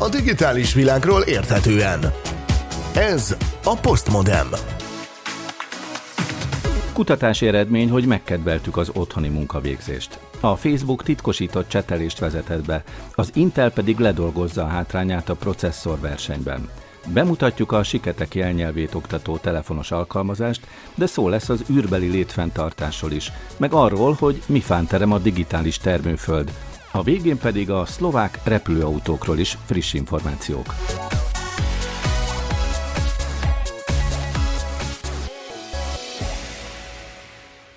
a digitális világról érthetően. Ez a Postmodem. Kutatási eredmény, hogy megkedveltük az otthoni munkavégzést. A Facebook titkosított csetelést vezetett be, az Intel pedig ledolgozza a hátrányát a processzor versenyben. Bemutatjuk a siketeki jelnyelvét oktató telefonos alkalmazást, de szó lesz az űrbeli létfenntartásról is, meg arról, hogy mi fánterem a digitális termőföld. A végén pedig a szlovák repülőautókról is friss információk.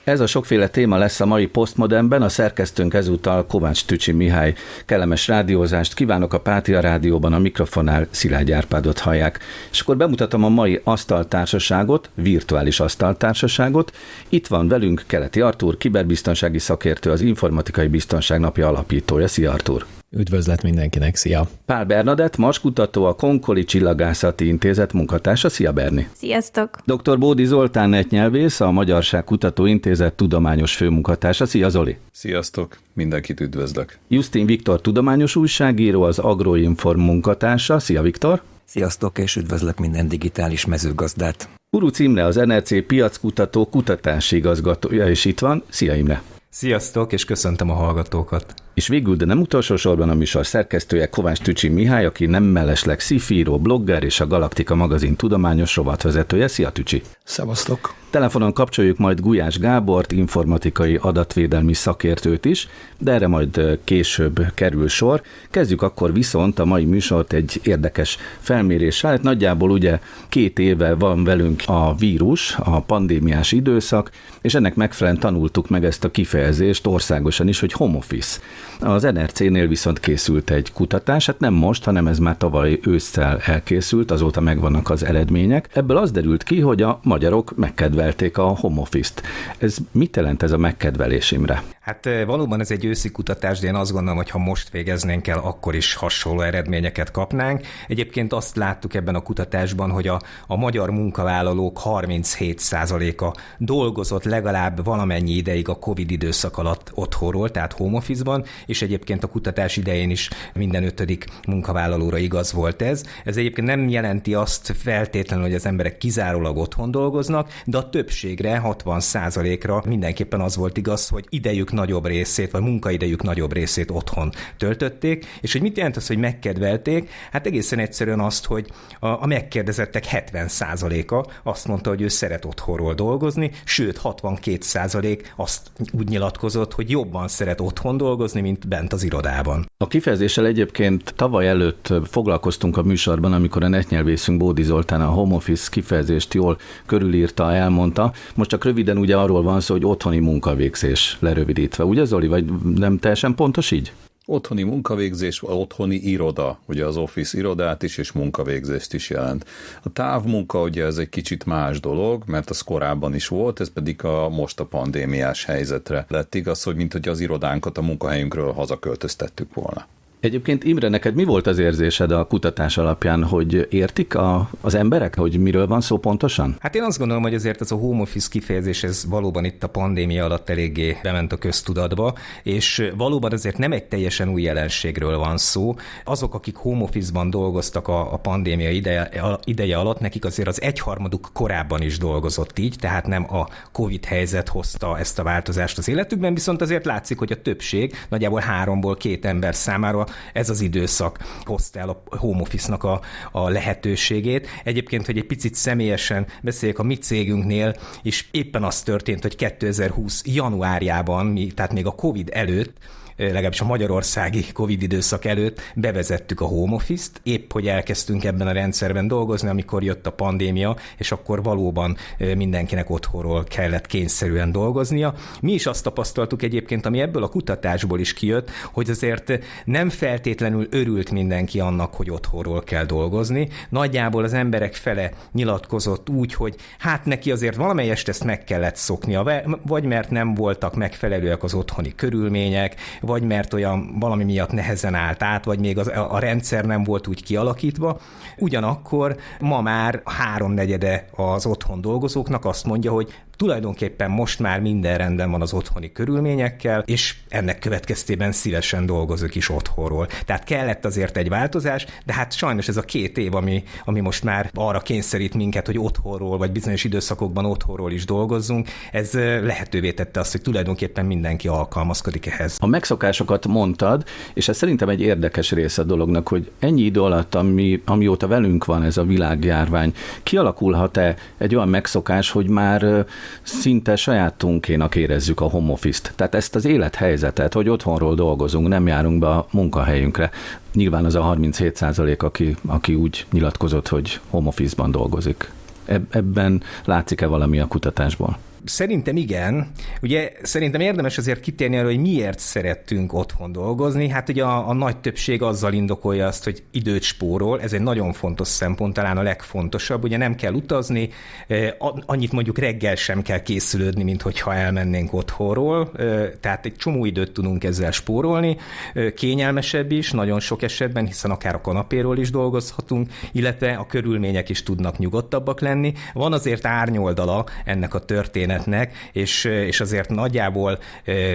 Ez a sokféle téma lesz a mai Postmodernben, a szerkesztőnk ezúttal Kovács Tücsi Mihály. Kellemes rádiózást kívánok a Pátia Rádióban, a mikrofonál Szilágy Árpádot hallják. És akkor bemutatom a mai asztaltársaságot, virtuális asztaltársaságot. Itt van velünk Keleti Artúr, kiberbiztonsági szakértő, az Informatikai Biztonság Napja alapítója. Szia Artúr! Üdvözlet mindenkinek, szia! Pál Bernadett, maskutató, a Konkoli Csillagászati Intézet munkatársa. Szia Berni! Sziasztok! Dr. Bódi Zoltán netnyelvész, a Magyarság Kutató Intézet tudományos főmunkatársa. Szia Zoli! Sziasztok! Mindenkit üdvözlök! Justin Viktor tudományos újságíró, az Agroinform munkatársa. Szia Viktor! Sziasztok, és üdvözlök minden digitális mezőgazdát! Uru Imre, az NRC piackutató kutatási igazgatója, és itt van. Szia Imre! Sziasztok, és köszöntöm a hallgatókat! És végül, de nem utolsó sorban a műsor szerkesztője Kovács Tücsi Mihály, aki nem mellesleg szifíró, blogger és a Galaktika magazin tudományos rovatvezetője. Szia Tücsi! Szevasztok! Telefonon kapcsoljuk majd Gulyás Gábort, informatikai adatvédelmi szakértőt is, de erre majd később kerül sor. Kezdjük akkor viszont a mai műsort egy érdekes felméréssel. Hát nagyjából ugye két éve van velünk a vírus, a pandémiás időszak, és ennek megfelelően tanultuk meg ezt a kifejezést országosan is, hogy home office. Az NRC-nél viszont készült egy kutatás, hát nem most, hanem ez már tavaly ősszel elkészült, azóta megvannak az eredmények. Ebből az derült ki, hogy a magyarok megkedvelték a home office-t. Ez mit jelent ez a megkedvelés, Imre? Hát valóban ez egy őszi kutatás, de én azt gondolom, hogy ha most végeznénk el, akkor is hasonló eredményeket kapnánk. Egyébként azt láttuk ebben a kutatásban, hogy a, a magyar munkavállalók 37%-a dolgozott legalább valamennyi ideig a COVID időszak alatt otthonról, tehát home office-ban, és egyébként a kutatás idején is minden ötödik munkavállalóra igaz volt ez. Ez egyébként nem jelenti azt feltétlenül, hogy az emberek kizárólag otthon dolgoznak, de a többségre, 60%-ra mindenképpen az volt igaz, hogy idejük nagyobb részét, vagy munkaidejük nagyobb részét otthon töltötték, és hogy mit jelent az, hogy megkedvelték? Hát egészen egyszerűen azt, hogy a, a megkérdezettek 70%-a azt mondta, hogy ő szeret otthonról dolgozni, sőt 62% azt úgy nyilatkozott, hogy jobban szeret otthon dolgozni, mint bent az irodában. A kifejezéssel egyébként tavaly előtt foglalkoztunk a műsorban, amikor a netnyelvészünk Bódi Zoltán a home office kifejezést jól körülírta, elmondta. Most csak röviden ugye arról van szó, hogy otthoni munkavégzés lerövidítve. Ugye Zoli, vagy nem teljesen pontos így? Otthoni munkavégzés, otthoni iroda, ugye az office irodát is és munkavégzést is jelent. A távmunka ugye ez egy kicsit más dolog, mert az korábban is volt, ez pedig a most a pandémiás helyzetre lett igaz, hogy mint hogy az irodánkat a munkahelyünkről hazaköltöztettük volna. Egyébként Imre, neked mi volt az érzésed a kutatás alapján, hogy értik a, az emberek, hogy miről van szó pontosan? Hát én azt gondolom, hogy azért ez a home office kifejezés, ez valóban itt a pandémia alatt eléggé bement a köztudatba, és valóban azért nem egy teljesen új jelenségről van szó. Azok, akik home office-ban dolgoztak a, a pandémia ideje, ideje alatt, nekik azért az egyharmaduk korábban is dolgozott így, tehát nem a COVID helyzet hozta ezt a változást az életükben, viszont azért látszik, hogy a többség, nagyjából háromból két ember számára ez az időszak hozta el a home office-nak a, a lehetőségét. Egyébként, hogy egy picit személyesen beszéljek a mi cégünknél, és éppen az történt, hogy 2020 januárjában, tehát még a COVID előtt, legalábbis a magyarországi Covid időszak előtt bevezettük a home office-t, épp hogy elkezdtünk ebben a rendszerben dolgozni, amikor jött a pandémia, és akkor valóban mindenkinek otthonról kellett kényszerűen dolgoznia. Mi is azt tapasztaltuk egyébként, ami ebből a kutatásból is kijött, hogy azért nem feltétlenül örült mindenki annak, hogy otthonról kell dolgozni. Nagyjából az emberek fele nyilatkozott úgy, hogy hát neki azért valamelyest ezt meg kellett szoknia, vagy mert nem voltak megfelelőek az otthoni körülmények, vagy mert olyan valami miatt nehezen állt át, vagy még az, a, rendszer nem volt úgy kialakítva. Ugyanakkor ma már háromnegyede az otthon dolgozóknak azt mondja, hogy tulajdonképpen most már minden rendben van az otthoni körülményekkel, és ennek következtében szívesen dolgozok is otthonról. Tehát kellett azért egy változás, de hát sajnos ez a két év, ami, ami most már arra kényszerít minket, hogy otthonról, vagy bizonyos időszakokban otthonról is dolgozzunk, ez lehetővé tette azt, hogy tulajdonképpen mindenki alkalmazkodik ehhez. A megszokásokat mondtad, és ez szerintem egy érdekes része a dolognak, hogy ennyi idő alatt, ami, amióta velünk van ez a világjárvány, kialakulhat-e egy olyan megszokás, hogy már szinte sajátunkénak érezzük a home office-t. Tehát ezt az élethelyzetet, hogy otthonról dolgozunk, nem járunk be a munkahelyünkre. Nyilván az a 37 százalék, aki, aki úgy nyilatkozott, hogy home office-ban dolgozik. Ebben látszik-e valami a kutatásból? Szerintem igen. Ugye szerintem érdemes azért kitérni arra, hogy miért szerettünk otthon dolgozni. Hát ugye a, a nagy többség azzal indokolja azt, hogy időt spórol. Ez egy nagyon fontos szempont, talán a legfontosabb. Ugye nem kell utazni, annyit mondjuk reggel sem kell készülődni, mint hogyha elmennénk otthonról. Tehát egy csomó időt tudunk ezzel spórolni. Kényelmesebb is, nagyon sok esetben, hiszen akár a kanapéról is dolgozhatunk, illetve a körülmények is tudnak nyugodtabbak lenni. Van azért árnyoldala ennek a történet történetnek, és, és azért nagyjából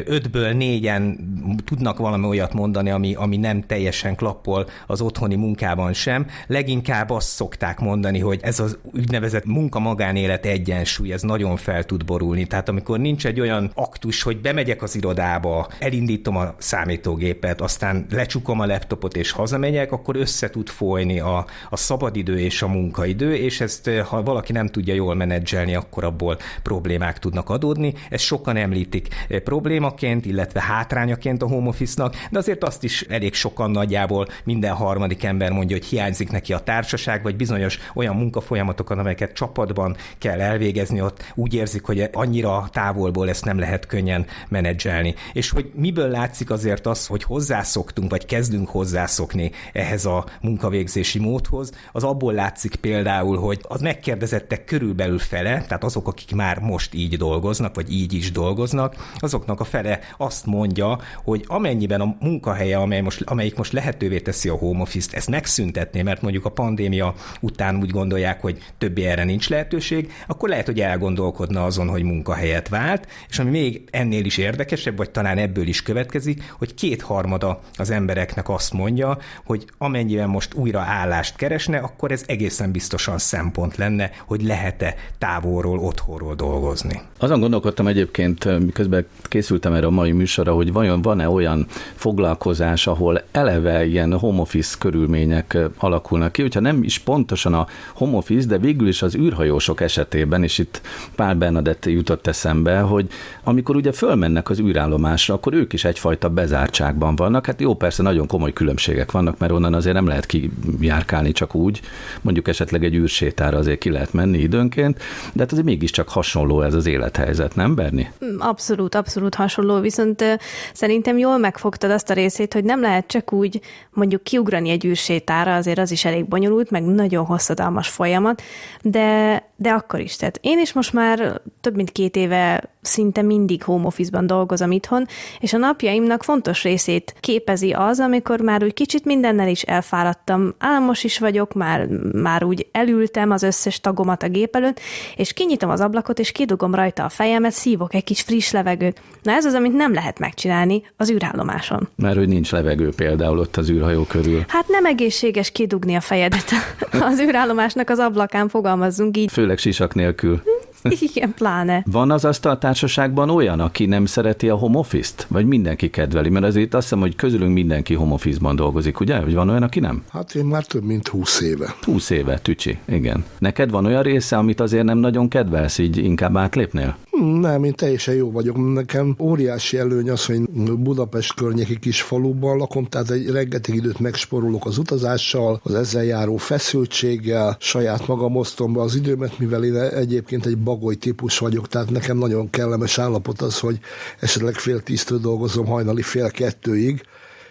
ötből négyen tudnak valami olyat mondani, ami, ami nem teljesen klappol az otthoni munkában sem. Leginkább azt szokták mondani, hogy ez az úgynevezett munka-magánélet egyensúly, ez nagyon fel tud borulni. Tehát amikor nincs egy olyan aktus, hogy bemegyek az irodába, elindítom a számítógépet, aztán lecsukom a laptopot és hazamegyek, akkor össze tud folyni a, a szabadidő és a munkaidő, és ezt ha valaki nem tudja jól menedzselni, akkor abból problémák problémák tudnak adódni. Ezt sokan említik eh, problémaként, illetve hátrányaként a home office-nak, de azért azt is elég sokan nagyjából minden harmadik ember mondja, hogy hiányzik neki a társaság, vagy bizonyos olyan munkafolyamatokat, amelyeket csapatban kell elvégezni, ott úgy érzik, hogy annyira távolból ezt nem lehet könnyen menedzselni. És hogy miből látszik azért az, hogy hozzászoktunk, vagy kezdünk hozzászokni ehhez a munkavégzési módhoz, az abból látszik például, hogy az megkérdezettek körülbelül fele, tehát azok, akik már most így dolgoznak, vagy így is dolgoznak, azoknak a fele azt mondja, hogy amennyiben a munkahelye, amely most, amelyik most lehetővé teszi a home office-t, ezt megszüntetné, mert mondjuk a pandémia után úgy gondolják, hogy többi erre nincs lehetőség, akkor lehet, hogy elgondolkodna azon, hogy munkahelyet vált, és ami még ennél is érdekesebb, vagy talán ebből is következik, hogy kétharmada az embereknek azt mondja, hogy amennyiben most újra állást keresne, akkor ez egészen biztosan szempont lenne, hogy lehet-e távolról, otthonról dolgozni dolgozni. Azon gondolkodtam egyébként, miközben készültem erre a mai műsorra, hogy vajon van-e olyan foglalkozás, ahol eleve ilyen home office körülmények alakulnak ki, hogyha nem is pontosan a home office, de végül is az űrhajósok esetében, és itt Pál Bernadett jutott eszembe, hogy amikor ugye fölmennek az űrállomásra, akkor ők is egyfajta bezártságban vannak. Hát jó, persze nagyon komoly különbségek vannak, mert onnan azért nem lehet kijárkálni csak úgy, mondjuk esetleg egy űrsétára azért ki lehet menni időnként, de hát azért mégiscsak hasonló ez az élethelyzet, nem Berni? Abszolút, abszolút hasonló, viszont szerintem jól megfogtad azt a részét, hogy nem lehet csak úgy mondjuk kiugrani egy űrsétára, azért az is elég bonyolult, meg nagyon hosszadalmas folyamat, de, de akkor is. Tehát én is most már több mint két éve szinte mindig home office-ban dolgozom itthon, és a napjaimnak fontos részét képezi az, amikor már úgy kicsit mindennel is elfáradtam, álmos is vagyok, már, már úgy elültem az összes tagomat a gép előtt, és kinyitom az ablakot, és kidugom rajta a fejemet, szívok egy kis friss levegőt. Na ez az, amit nem lehet megcsinálni az űrállomáson. Mert hogy nincs levegő például ott az űrhajó körül. Hát nem egészséges kidugni a fejedet az űrállomásnak az ablakán, fogalmazzunk így. Főleg sisak nélkül. Igen, pláne. Van az asztaltársaságban olyan, aki nem szereti a home office-t? Vagy mindenki kedveli? Mert azért azt hiszem, hogy közülünk mindenki home office-ban dolgozik, ugye? Vagy van olyan, aki nem? Hát én már több mint húsz éve. Húsz éve, tücsi, igen. Neked van olyan része, amit azért nem nagyon kedvelsz, így inkább átlépnél? Nem, én teljesen jó vagyok. Nekem óriási előny az, hogy Budapest környéki kis faluban lakom, tehát egy reggetig időt megsporolok az utazással, az ezzel járó feszültséggel, saját magam osztom be az időmet, mivel én egyébként egy bagoly típus vagyok, tehát nekem nagyon kellemes állapot az, hogy esetleg fél tíztől dolgozom hajnali fél kettőig,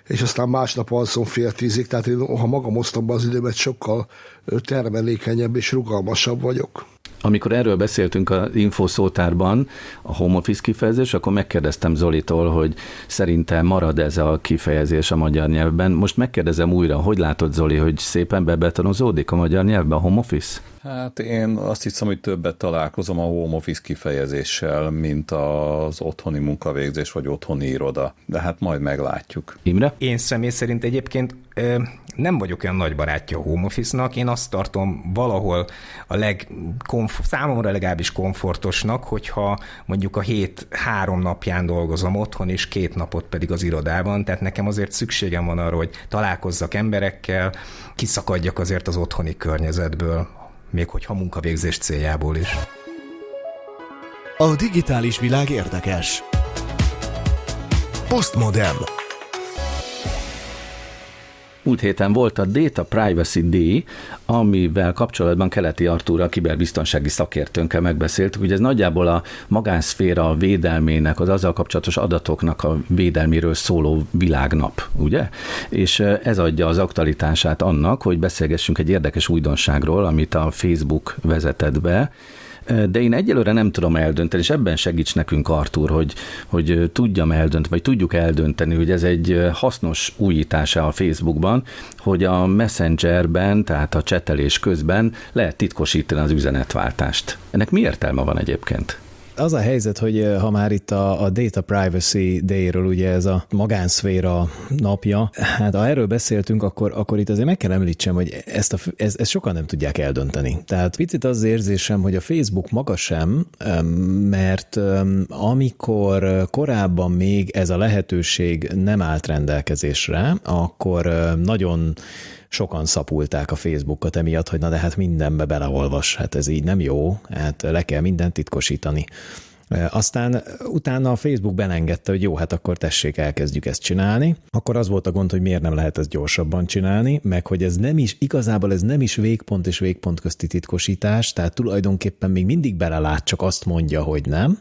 és aztán másnap alszom fél tízig, tehát én, ha magam osztom be az időmet, sokkal termelékenyebb és rugalmasabb vagyok. Amikor erről beszéltünk az infószótárban, a home office kifejezés, akkor megkérdeztem Zolitól, hogy szerinte marad ez a kifejezés a magyar nyelvben. Most megkérdezem újra, hogy látod Zoli, hogy szépen bebetonozódik a magyar nyelvbe a home office? Hát én azt hiszem, hogy többet találkozom a home office kifejezéssel, mint az otthoni munkavégzés vagy otthoni iroda. De hát majd meglátjuk. Imre? Én személy szerint egyébként nem vagyok olyan nagy barátja a home office-nak, én azt tartom valahol a leg számomra legalábbis komfortosnak, hogyha mondjuk a hét három napján dolgozom otthon, és két napot pedig az irodában, tehát nekem azért szükségem van arra, hogy találkozzak emberekkel, kiszakadjak azért az otthoni környezetből, még hogyha munkavégzés céljából is. A digitális világ érdekes. Postmodern. Múlt héten volt a Data Privacy Day, amivel kapcsolatban Keleti Artúr, a kiberbiztonsági szakértőnkkel megbeszéltük, hogy ez nagyjából a magánszféra védelmének, az azzal kapcsolatos adatoknak a védelméről szóló világnap, ugye? És ez adja az aktualitását annak, hogy beszélgessünk egy érdekes újdonságról, amit a Facebook vezetett be, de én egyelőre nem tudom eldönteni, és ebben segíts nekünk, Artur, hogy, hogy tudjam eldönteni, vagy tudjuk eldönteni, hogy ez egy hasznos újítása a Facebookban, hogy a Messengerben, tehát a csetelés közben lehet titkosítani az üzenetváltást. Ennek mi értelme van egyébként? Az a helyzet, hogy ha már itt a, a Data Privacy Day-ről ugye ez a magánszféra napja, hát ha erről beszéltünk, akkor, akkor itt azért meg kell említsem, hogy ezt, a, ez, ezt sokan nem tudják eldönteni. Tehát picit az érzésem, hogy a Facebook maga sem, mert amikor korábban még ez a lehetőség nem állt rendelkezésre, akkor nagyon sokan szapulták a Facebookot emiatt, hogy na de hát mindenbe beleolvas, hát ez így nem jó, hát le kell mindent titkosítani. Aztán utána a Facebook belengedte, hogy jó, hát akkor tessék, elkezdjük ezt csinálni. Akkor az volt a gond, hogy miért nem lehet ezt gyorsabban csinálni, meg hogy ez nem is, igazából ez nem is végpont és végpont közti titkosítás, tehát tulajdonképpen még mindig belelát, csak azt mondja, hogy nem.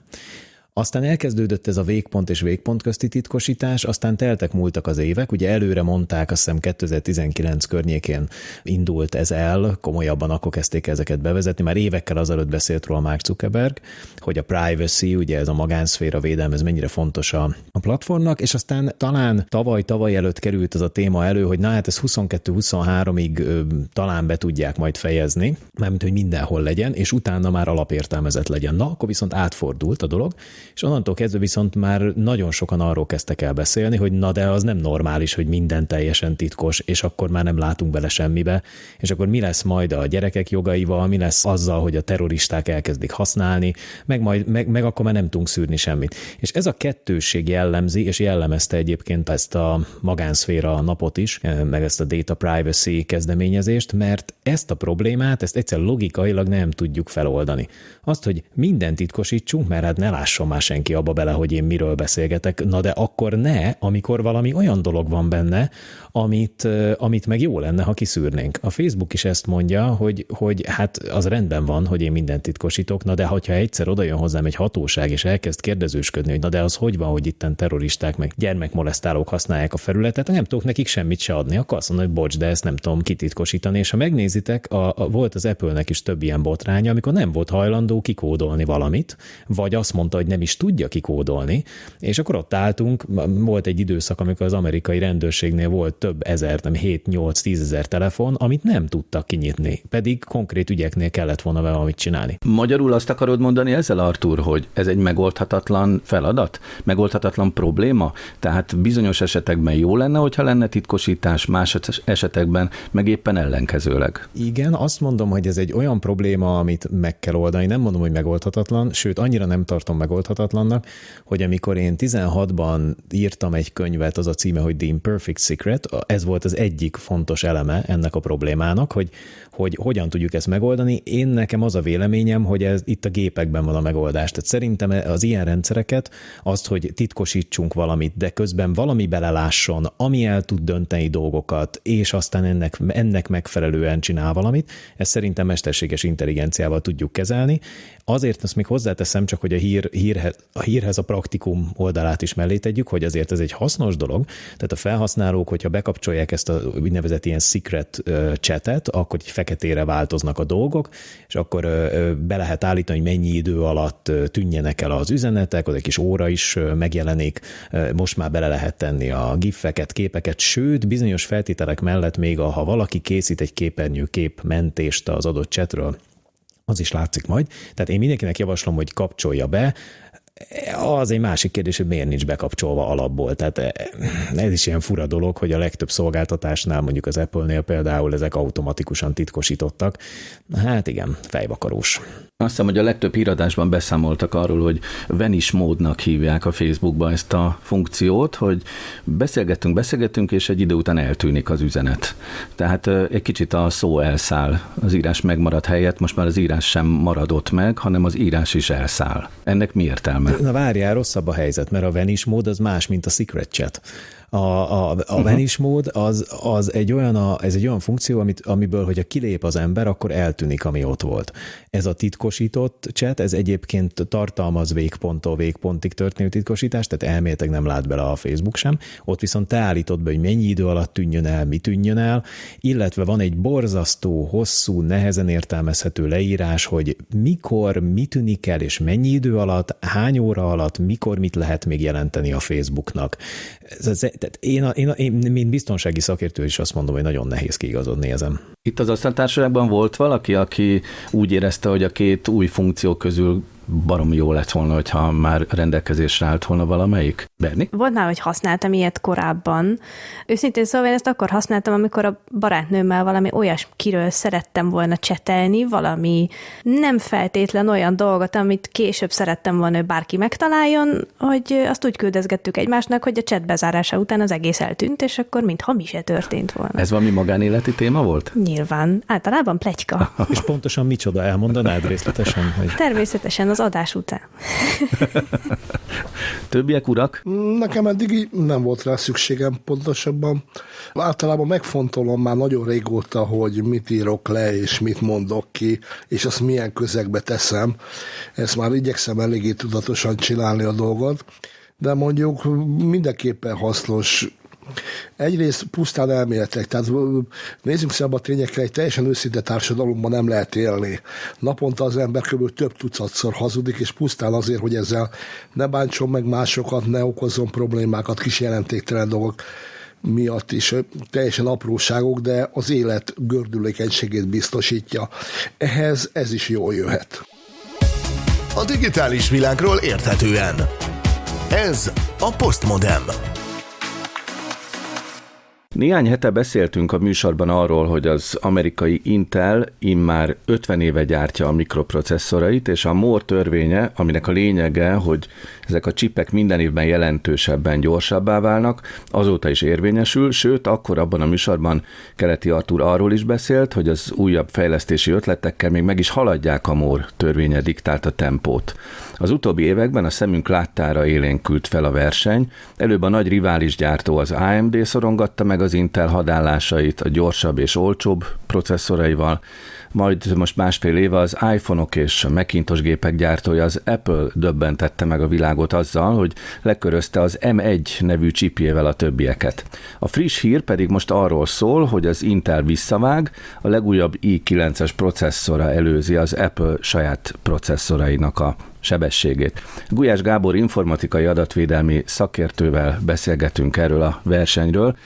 Aztán elkezdődött ez a végpont és végpont közti titkosítás, aztán teltek múltak az évek, ugye előre mondták, azt hiszem 2019 környékén indult ez el, komolyabban akkor kezdték ezeket bevezetni, már évekkel azelőtt beszélt róla Mark Zuckerberg, hogy a privacy, ugye ez a magánszféra védelme, ez mennyire fontos a, platformnak, és aztán talán tavaly-tavaly előtt került az a téma elő, hogy na hát ez 22-23-ig talán be tudják majd fejezni, mármint, hogy mindenhol legyen, és utána már alapértelmezett legyen. Na, akkor viszont átfordult a dolog, és onnantól kezdve viszont már nagyon sokan arról kezdtek el beszélni, hogy na de az nem normális, hogy minden teljesen titkos, és akkor már nem látunk bele semmibe, és akkor mi lesz majd a gyerekek jogaival, mi lesz azzal, hogy a terroristák elkezdik használni, meg, majd, meg, meg akkor már nem tudunk szűrni semmit. És ez a kettősség jellemzi, és jellemezte egyébként ezt a magánszféra napot is, eh, meg ezt a data privacy kezdeményezést, mert ezt a problémát, ezt egyszer logikailag nem tudjuk feloldani. Azt, hogy mindent titkosítsunk, mert hát ne lásson már senki abba bele, hogy én miről beszélgetek, na de akkor ne, amikor valami olyan dolog van benne, amit, amit meg jó lenne, ha kiszűrnénk. A Facebook is ezt mondja, hogy, hogy hát az rendben van, hogy én mindent titkosítok, na de hogyha egyszer oda jön hozzám egy hatóság, és elkezd kérdezősködni, hogy na de az hogy van, hogy itten terroristák meg gyermekmolesztálók használják a felületet, nem tudok nekik semmit se adni, akkor azt mondom, hogy bocs, de ezt nem tudom kititkosítani. És ha megnézitek, a, a, volt az Apple-nek is több ilyen botránya, amikor nem volt hajlandó kikódolni valamit, vagy azt mondta, hogy nem is tudja kikódolni, és akkor ott álltunk, volt egy időszak, amikor az amerikai rendőrségnél volt több ezer, nem 7-8-10 ezer telefon, amit nem tudtak kinyitni, pedig konkrét ügyeknél kellett volna valamit csinálni. Magyarul azt akarod mondani ezzel, Artur, hogy ez egy megoldhatatlan feladat, megoldhatatlan probléma? Tehát bizonyos esetekben jó lenne, hogyha lenne titkosítás, más esetekben meg éppen ellenkezőleg. Igen, azt mondom, hogy ez egy olyan probléma, amit meg kell oldani. Nem mondom, hogy megoldhatatlan, sőt, annyira nem tartom megoldhatatlannak, hogy amikor én 16-ban írtam egy könyvet, az a címe, hogy The Imperfect Secret, ez volt az egyik fontos eleme ennek a problémának, hogy, hogy hogyan tudjuk ezt megoldani. Én nekem az a véleményem, hogy ez itt a gépekben van a megoldás. Tehát szerintem az ilyen rendszereket, azt, hogy titkosítsunk valamit, de közben valami belelásson, ami el tud dönteni dolgokat, és aztán ennek, ennek megfelelően csinál valamit, ezt szerintem mesterséges intelligenciával tudjuk kezelni. Azért azt még hozzáteszem csak, hogy a hír, hír hírhez, a hírhez a praktikum oldalát is mellé tegyük, hogy azért ez egy hasznos dolog, tehát a felhasználók, hogyha bekapcsolják ezt a úgynevezett ilyen secret chatet, akkor egy feketére változnak a dolgok, és akkor be lehet állítani, hogy mennyi idő alatt tűnjenek el az üzenetek, az egy kis óra is megjelenik, most már bele lehet tenni a gifeket, képeket, sőt, bizonyos feltételek mellett még, ha valaki készít egy képernyő kép mentést az adott chatről, az is látszik majd. Tehát én mindenkinek javaslom, hogy kapcsolja be, az egy másik kérdés, hogy miért nincs bekapcsolva alapból. Tehát eh, ez is ilyen fura dolog, hogy a legtöbb szolgáltatásnál, mondjuk az Apple-nél például ezek automatikusan titkosítottak. Hát igen, fejvakarós. Azt hiszem, hogy a legtöbb híradásban beszámoltak arról, hogy Venice módnak hívják a Facebookba ezt a funkciót, hogy beszélgettünk, beszélgettünk, és egy idő után eltűnik az üzenet. Tehát eh, egy kicsit a szó elszáll. Az írás megmarad helyett, most már az írás sem maradott meg, hanem az írás is elszáll. Ennek mi értelme? Na várjál, rosszabb a helyzet, mert a Venice mód az más, mint a Secret Chat. A, a, a uh-huh. Vanish mód az, az egy olyan, a, ez egy olyan funkció, amit, amiből, hogyha kilép az ember, akkor eltűnik, ami ott volt. Ez a titkosított chat, ez egyébként tartalmaz végponttól végpontig történő titkosítást, tehát elméletek nem lát bele a Facebook sem. Ott viszont te állítod be, hogy mennyi idő alatt tűnjön el, mi tűnjön el, illetve van egy borzasztó, hosszú, nehezen értelmezhető leírás, hogy mikor, mi tűnik el, és mennyi idő alatt, hány óra alatt, mikor mit lehet még jelenteni a Facebooknak. Ez, ez, tehát én, a, én, a, én, mint biztonsági szakértő is azt mondom, hogy nagyon nehéz kiigazodni ezen. Itt az asztaltársaságban volt valaki, aki úgy érezte, hogy a két új funkció közül barom jó lett volna, hogyha már rendelkezésre állt volna valamelyik. Berni? Volt már, hogy használtam ilyet korábban. Őszintén szóval én ezt akkor használtam, amikor a barátnőmmel valami olyasmiről szerettem volna csetelni, valami nem feltétlen olyan dolgot, amit később szerettem volna, hogy bárki megtaláljon, hogy azt úgy küldözgettük egymásnak, hogy a chat bezárása után az egész eltűnt, és akkor mintha mi se történt volna. Ez valami magánéleti téma volt? Nyilván. Általában plegyka. és pontosan micsoda elmondanád részletesen? Hogy... Természetesen az adás után. Többiek urak? Nekem eddig nem volt rá szükségem pontosabban. Általában megfontolom már nagyon régóta, hogy mit írok le, és mit mondok ki, és azt milyen közegbe teszem. Ezt már igyekszem eléggé tudatosan csinálni a dolgot de mondjuk mindenképpen hasznos Egyrészt pusztán elméletek, tehát nézzünk a tényekre, egy teljesen őszinte társadalomban nem lehet élni. Naponta az ember kb. több tucatszor hazudik, és pusztán azért, hogy ezzel ne bántson meg másokat, ne okozzon problémákat, kis jelentéktelen dolgok miatt is teljesen apróságok, de az élet gördülékenységét biztosítja. Ehhez ez is jól jöhet. A digitális világról érthetően. Ez a Postmodem. Néhány hete beszéltünk a műsorban arról, hogy az amerikai Intel immár 50 éve gyártja a mikroprocesszorait, és a Moore törvénye, aminek a lényege, hogy ezek a csipek minden évben jelentősebben gyorsabbá válnak, azóta is érvényesül, sőt, akkor abban a műsorban Keleti Artur arról is beszélt, hogy az újabb fejlesztési ötletekkel még meg is haladják a Moore törvénye diktálta tempót. Az utóbbi években a szemünk láttára élénkült fel a verseny, előbb a nagy rivális gyártó az AMD szorongatta meg az Intel hadállásait a gyorsabb és olcsóbb processzoraival, majd most másfél éve az iPhone-ok és a Macintosh gépek gyártója az Apple döbbentette meg a világot azzal, hogy lekörözte az M1 nevű csipjével a többieket. A friss hír pedig most arról szól, hogy az Intel visszavág, a legújabb i9-es processzora előzi az Apple saját processzorainak a sebességét. Gulyás Gábor informatikai adatvédelmi szakértővel beszélgetünk erről a versenyről.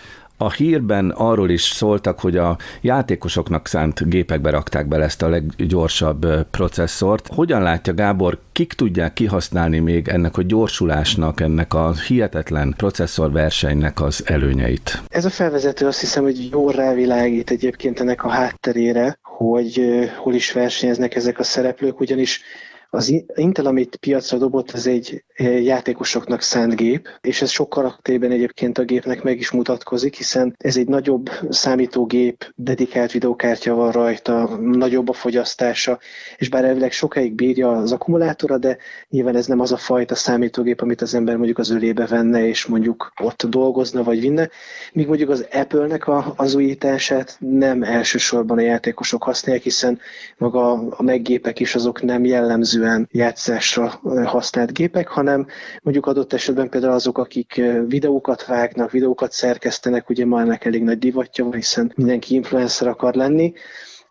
A hírben arról is szóltak, hogy a játékosoknak szánt gépekbe rakták bele ezt a leggyorsabb processzort. Hogyan látja Gábor, kik tudják kihasználni még ennek a gyorsulásnak, ennek a hihetetlen processzorversenynek az előnyeit? Ez a felvezető azt hiszem, hogy jól rávilágít egyébként ennek a hátterére, hogy hol is versenyeznek ezek a szereplők, ugyanis az Intel, amit piacra dobott, ez egy eh, játékosoknak szánt gép, és ez sok karakterében egyébként a gépnek meg is mutatkozik, hiszen ez egy nagyobb számítógép, dedikált videokártya van rajta, nagyobb a fogyasztása, és bár elvileg sokáig bírja az akkumulátora, de nyilván ez nem az a fajta számítógép, amit az ember mondjuk az ölébe venne, és mondjuk ott dolgozna, vagy vinne, míg mondjuk az Apple-nek a, az újítását nem elsősorban a játékosok használják, hiszen maga a meggépek is azok nem jellemző jellemzően játszásra használt gépek, hanem mondjuk adott esetben például azok, akik videókat vágnak, videókat szerkesztenek, ugye már ennek elég nagy divatja van, hiszen mindenki influencer akar lenni,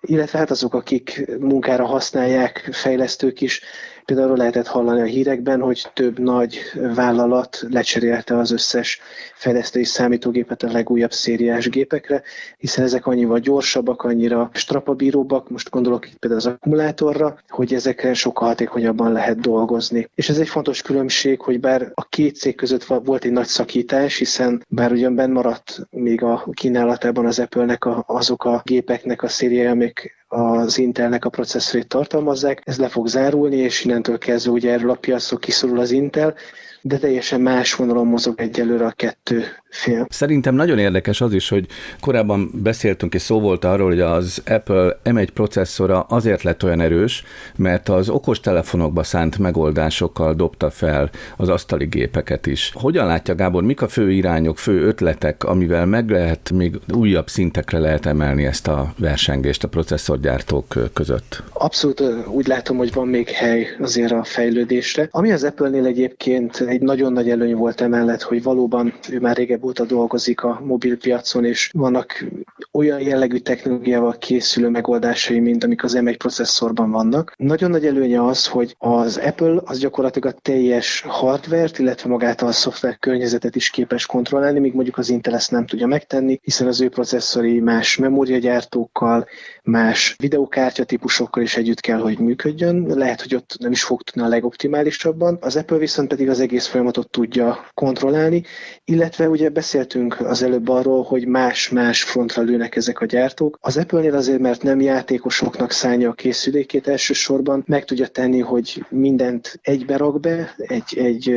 illetve hát azok, akik munkára használják, fejlesztők is, Például lehetett hallani a hírekben, hogy több nagy vállalat lecserélte az összes fejlesztői számítógépet a legújabb szériás gépekre, hiszen ezek annyival gyorsabbak, annyira strapabíróbbak, most gondolok itt például az akkumulátorra, hogy ezekre sokkal hatékonyabban lehet dolgozni. És ez egy fontos különbség, hogy bár a két cég között volt egy nagy szakítás, hiszen bár ugyan benn maradt még a kínálatában az Apple-nek a, azok a gépeknek a szériai, amik az Intelnek a processzorit tartalmazzák. Ez le fog zárulni, és innentől kezdve ugye erről a piacról kiszorul az Intel, de teljesen más vonalon mozog egyelőre a kettő fél. Szerintem nagyon érdekes az is, hogy korábban beszéltünk és szó volt arról, hogy az Apple M1 processzora azért lett olyan erős, mert az okos telefonokba szánt megoldásokkal dobta fel az asztali gépeket is. Hogyan látja Gábor, mik a fő irányok, fő ötletek, amivel meg lehet, még újabb szintekre lehet emelni ezt a versengést a processzorgyártók között? Abszolút úgy látom, hogy van még hely azért a fejlődésre. Ami az Apple-nél egyébként egy nagyon nagy előny volt emellett, hogy valóban ő már régebb óta dolgozik a mobilpiacon, és vannak olyan jellegű technológiával készülő megoldásai, mint amik az M1 processzorban vannak. Nagyon nagy előnye az, hogy az Apple az gyakorlatilag a teljes hardvert, illetve magát a szoftver környezetet is képes kontrollálni, míg mondjuk az Intel ezt nem tudja megtenni, hiszen az ő processzori más memóriagyártókkal, más videokártya típusokkal is együtt kell, hogy működjön. Lehet, hogy ott nem is fog tudni a legoptimálisabban. Az Apple viszont pedig az egész folyamatot tudja kontrollálni, illetve ugye beszéltünk az előbb arról, hogy más-más frontra lőnek ezek a gyártók. Az Apple-nél azért, mert nem játékosoknak szállja a készülékét elsősorban, meg tudja tenni, hogy mindent egybe rak be, egy, egy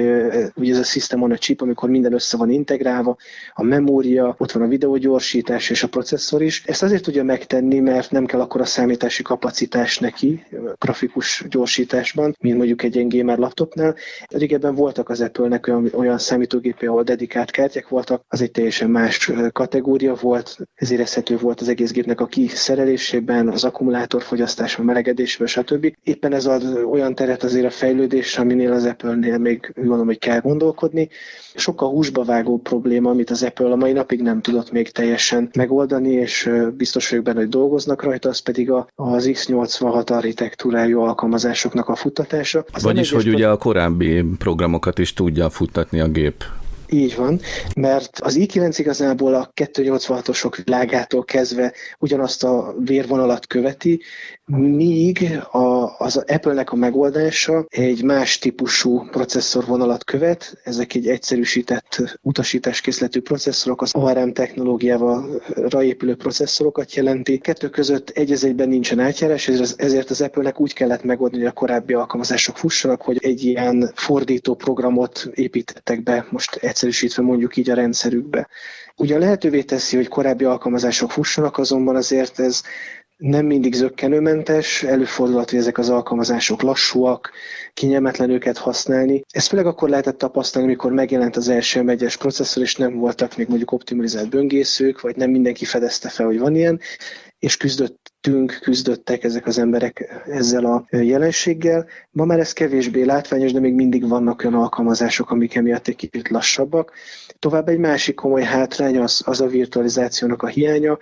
ugye ez a System on a chip, amikor minden össze van integrálva, a memória, ott van a videógyorsítás és a processzor is. Ezt azért tudja megtenni, mert nem kell akkor a számítási kapacitás neki, grafikus gyorsításban, mint mondjuk egy ilyen gamer laptopnál. Régebben voltak az Apple-nek olyan, olyan számítógépé, ahol dedikált kártyák voltak, az egy teljesen más kategória volt, ez érezhető volt az egész gépnek a kiszerelésében, az akkumulátorfogyasztásban, melegedésben, stb. Éppen ez ad olyan teret azért a fejlődésre, aminél az Apple-nél még gondolom, hogy kell gondolkodni. Sokkal húsba vágó probléma, amit az Apple a mai napig nem tudott még teljesen megoldani, és biztos vagyok benne, hogy dolgoznak rajta, az pedig az X86 architektúrájú alkalmazásoknak a futtatása. Az Vagyis, hogy ugye a korábbi programokat is tudja futtatni a gép. Így van, mert az i9 igazából a 286-osok világától kezdve ugyanazt a vérvonalat követi, míg a, az Apple-nek a megoldása egy más típusú processzorvonalat követ, ezek egy egyszerűsített utasításkészletű processzorok, az ARM technológiával ráépülő processzorokat jelenti. Kettő között egy egyben nincsen átjárás, ezért az Apple-nek úgy kellett megoldani, hogy a korábbi alkalmazások fussanak, hogy egy ilyen fordító programot építettek be, most egyszerűsítve mondjuk így a rendszerükbe. Ugye lehetővé teszi, hogy korábbi alkalmazások fussanak, azonban azért ez nem mindig zöggenőmentes, előfordulhat, hogy ezek az alkalmazások lassúak, kényelmetlen őket használni. Ezt főleg akkor lehetett tapasztalni, amikor megjelent az első megyes processzor, és nem voltak még mondjuk optimalizált böngészők, vagy nem mindenki fedezte fel, hogy van ilyen, és küzdöttünk, küzdöttek ezek az emberek ezzel a jelenséggel. Ma már ez kevésbé látványos, de még mindig vannak olyan alkalmazások, amik emiatt egy kicsit lassabbak. Tovább egy másik komoly hátrány az, az a virtualizációnak a hiánya.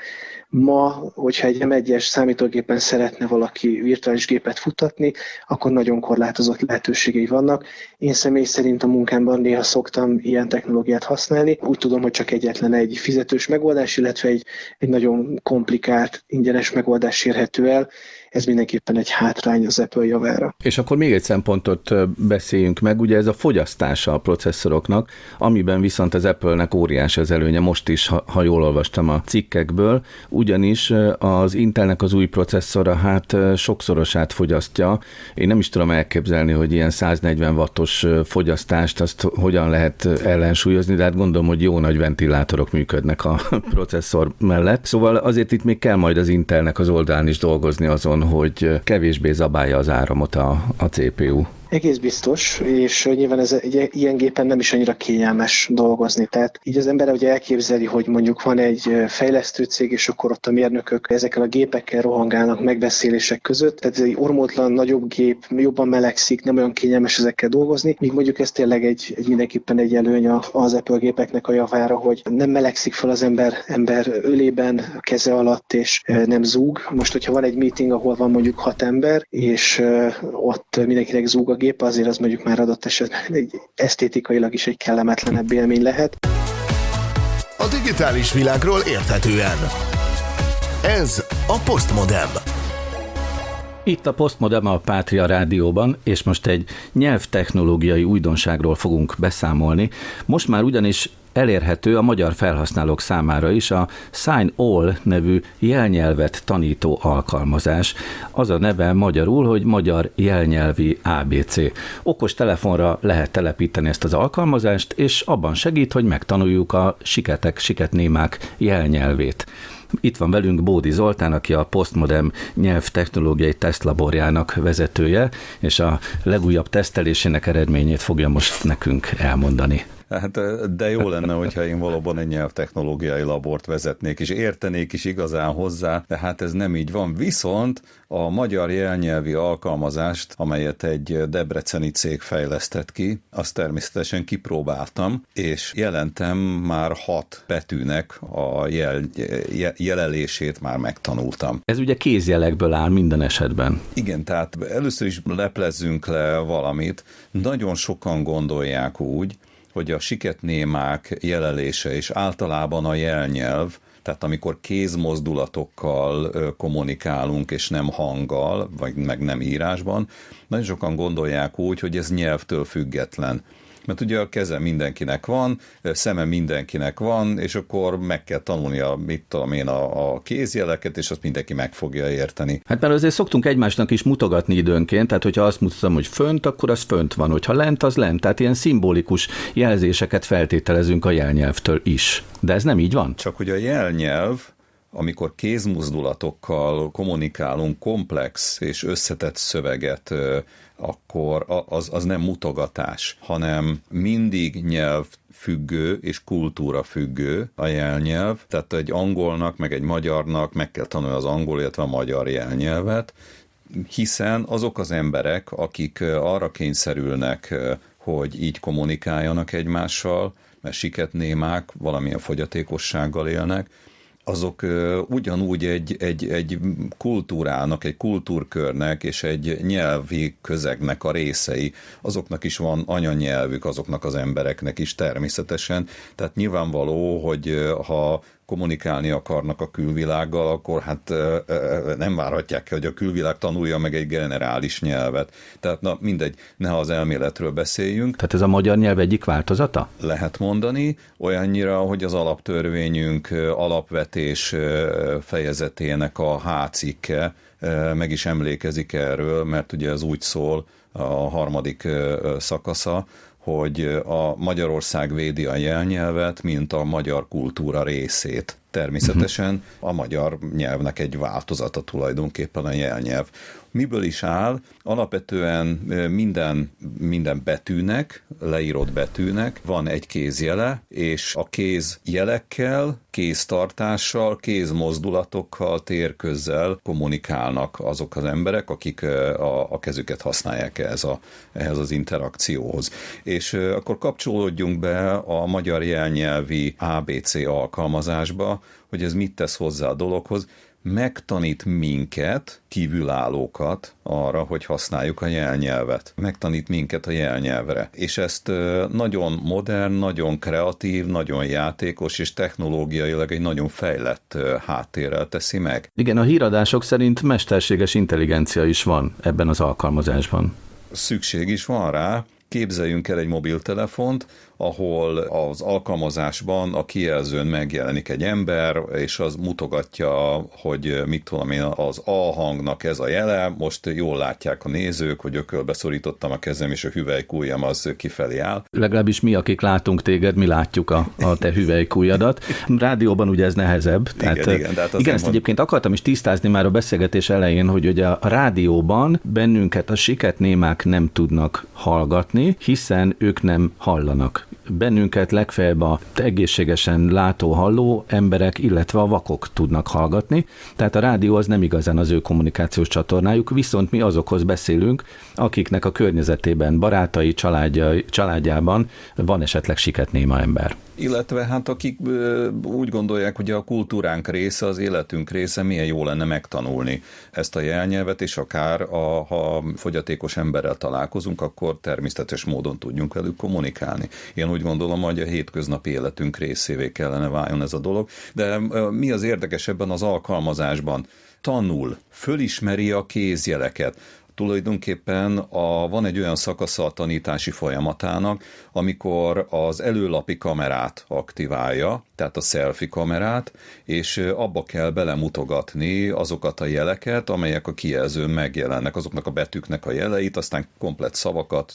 Ma, hogyha egy M1-es számítógépen szeretne valaki virtuális gépet futtatni, akkor nagyon korlátozott lehetőségei vannak. Én személy szerint a munkámban néha szoktam ilyen technológiát használni. Úgy tudom, hogy csak egyetlen egy fizetős megoldás, illetve egy, egy nagyon komplikált ingyenes megoldás érhető el ez mindenképpen egy hátrány az Apple javára. És akkor még egy szempontot beszéljünk meg, ugye ez a fogyasztása a processzoroknak, amiben viszont az Apple-nek óriási az előnye, most is, ha, ha jól olvastam a cikkekből, ugyanis az Intelnek az új processzora hát sokszorosát fogyasztja. Én nem is tudom elképzelni, hogy ilyen 140 wattos fogyasztást azt hogyan lehet ellensúlyozni, de hát gondolom, hogy jó nagy ventilátorok működnek a processzor mellett. Szóval azért itt még kell majd az Intelnek az oldalán is dolgozni azon, hogy kevésbé zabálja az áramot a, a CPU. Egész biztos, és nyilván ez egy ilyen gépen nem is annyira kényelmes dolgozni. Tehát így az ember ugye elképzeli, hogy mondjuk van egy fejlesztő cég, és akkor ott a mérnökök ezekkel a gépekkel rohangálnak megbeszélések között. Tehát ez egy ormótlan, nagyobb gép, jobban melegszik, nem olyan kényelmes ezekkel dolgozni, míg mondjuk ez tényleg egy, egy mindenképpen egy előny az Apple gépeknek a javára, hogy nem melegszik fel az ember, ember ölében, keze alatt, és nem zúg. Most, hogyha van egy meeting, ahol van mondjuk hat ember, és ott mindenkinek zúg a gép, azért az mondjuk már adott esetben egy esztétikailag is egy kellemetlenebb élmény lehet. A digitális világról érthetően. Ez a Postmodem. Itt a Postmodem a Pátria Rádióban, és most egy nyelvtechnológiai újdonságról fogunk beszámolni. Most már ugyanis elérhető a magyar felhasználók számára is a Sign All nevű jelnyelvet tanító alkalmazás. Az a neve magyarul, hogy Magyar Jelnyelvi ABC. Okos telefonra lehet telepíteni ezt az alkalmazást, és abban segít, hogy megtanuljuk a siketek, siketnémák jelnyelvét. Itt van velünk Bódi Zoltán, aki a Postmodern nyelvtechnológiai tesztlaborjának vezetője, és a legújabb tesztelésének eredményét fogja most nekünk elmondani. Hát, de jó lenne, hogyha én valóban egy nyelvtechnológiai labort vezetnék, és értenék is igazán hozzá, de hát ez nem így van. Viszont a magyar jelnyelvi alkalmazást, amelyet egy debreceni cég fejlesztett ki, azt természetesen kipróbáltam, és jelentem már hat betűnek a jel, jelelését már megtanultam. Ez ugye kézjelekből áll minden esetben. Igen, tehát először is leplezzünk le valamit. Nagyon sokan gondolják úgy, hogy a siketnémák jelelése és általában a jelnyelv, tehát amikor kézmozdulatokkal kommunikálunk, és nem hanggal, vagy meg nem írásban, nagyon sokan gondolják úgy, hogy ez nyelvtől független mert ugye a keze mindenkinek van, szeme mindenkinek van, és akkor meg kell tanulnia, mit tudom én, a, a kézjeleket, és azt mindenki meg fogja érteni. Hát mert azért szoktunk egymásnak is mutogatni időnként, tehát hogyha azt mutatom, hogy fönt, akkor az fönt van, hogyha lent, az lent, tehát ilyen szimbolikus jelzéseket feltételezünk a jelnyelvtől is. De ez nem így van? Csak hogy a jelnyelv amikor kézmozdulatokkal kommunikálunk komplex és összetett szöveget akkor az, az nem mutogatás, hanem mindig nyelv függő és kultúra függő a jelnyelv, tehát egy angolnak, meg egy magyarnak meg kell tanulni az angol, illetve a magyar jelnyelvet, hiszen azok az emberek, akik arra kényszerülnek, hogy így kommunikáljanak egymással, mert siketnémák, valamilyen fogyatékossággal élnek, azok ugyanúgy egy, egy, egy kultúrának, egy kultúrkörnek és egy nyelvi közegnek a részei. Azoknak is van anyanyelvük, azoknak az embereknek is természetesen. Tehát nyilvánvaló, hogy ha kommunikálni akarnak a külvilággal, akkor hát nem várhatják ki, hogy a külvilág tanulja meg egy generális nyelvet. Tehát na mindegy, ne az elméletről beszéljünk. Tehát ez a magyar nyelv egyik változata? Lehet mondani, olyannyira, hogy az alaptörvényünk alapvetés fejezetének a hácikke meg is emlékezik erről, mert ugye ez úgy szól, a harmadik szakasza, hogy a Magyarország védi a jelnyelvet, mint a magyar kultúra részét. Természetesen a magyar nyelvnek egy változata tulajdonképpen a jelnyelv. Miből is áll? Alapvetően minden, minden betűnek, leírott betűnek van egy kézjele, és a kézjelekkel, kéztartással, kézmozdulatokkal, térközzel kommunikálnak azok az emberek, akik a, a kezüket használják ehhez, a, ehhez az interakcióhoz. És akkor kapcsolódjunk be a magyar jelnyelvi ABC alkalmazásba, hogy ez mit tesz hozzá a dologhoz megtanít minket, kívülállókat arra, hogy használjuk a jelnyelvet. Megtanít minket a jelnyelvre. És ezt nagyon modern, nagyon kreatív, nagyon játékos és technológiailag egy nagyon fejlett háttérrel teszi meg. Igen, a híradások szerint mesterséges intelligencia is van ebben az alkalmazásban. Szükség is van rá, képzeljünk el egy mobiltelefont, ahol az alkalmazásban a kijelzőn megjelenik egy ember, és az mutogatja, hogy mit tudom én, az A hangnak ez a jele, most jól látják a nézők, hogy ökölbe szorítottam a kezem, és a hüvelykújjam az kifelé áll. Legalábbis mi, akik látunk téged, mi látjuk a, a te hüvelykújadat. Rádióban ugye ez nehezebb. Tehát, igen, igen, de hát igen ezt egyébként akartam is tisztázni már a beszélgetés elején, hogy ugye a rádióban bennünket a siketnémák nem tudnak hallgatni, hiszen ők nem hallanak. Bennünket legfeljebb a egészségesen látó-halló emberek, illetve a vakok tudnak hallgatni, tehát a rádió az nem igazán az ő kommunikációs csatornájuk, viszont mi azokhoz beszélünk, akiknek a környezetében, barátai, családja, családjában van esetleg siketnéma ember. Illetve hát akik úgy gondolják, hogy a kultúránk része, az életünk része, milyen jó lenne megtanulni ezt a jelnyelvet, és akár a, ha fogyatékos emberrel találkozunk, akkor természetes módon tudjunk velük kommunikálni. Én úgy gondolom, hogy a hétköznapi életünk részévé kellene váljon ez a dolog, de mi az érdekes ebben az alkalmazásban? tanul, fölismeri a kézjeleket tulajdonképpen a, van egy olyan szakasza a tanítási folyamatának, amikor az előlapi kamerát aktiválja, tehát a selfie kamerát, és abba kell belemutogatni azokat a jeleket, amelyek a kijelzőn megjelennek, azoknak a betűknek a jeleit, aztán komplet szavakat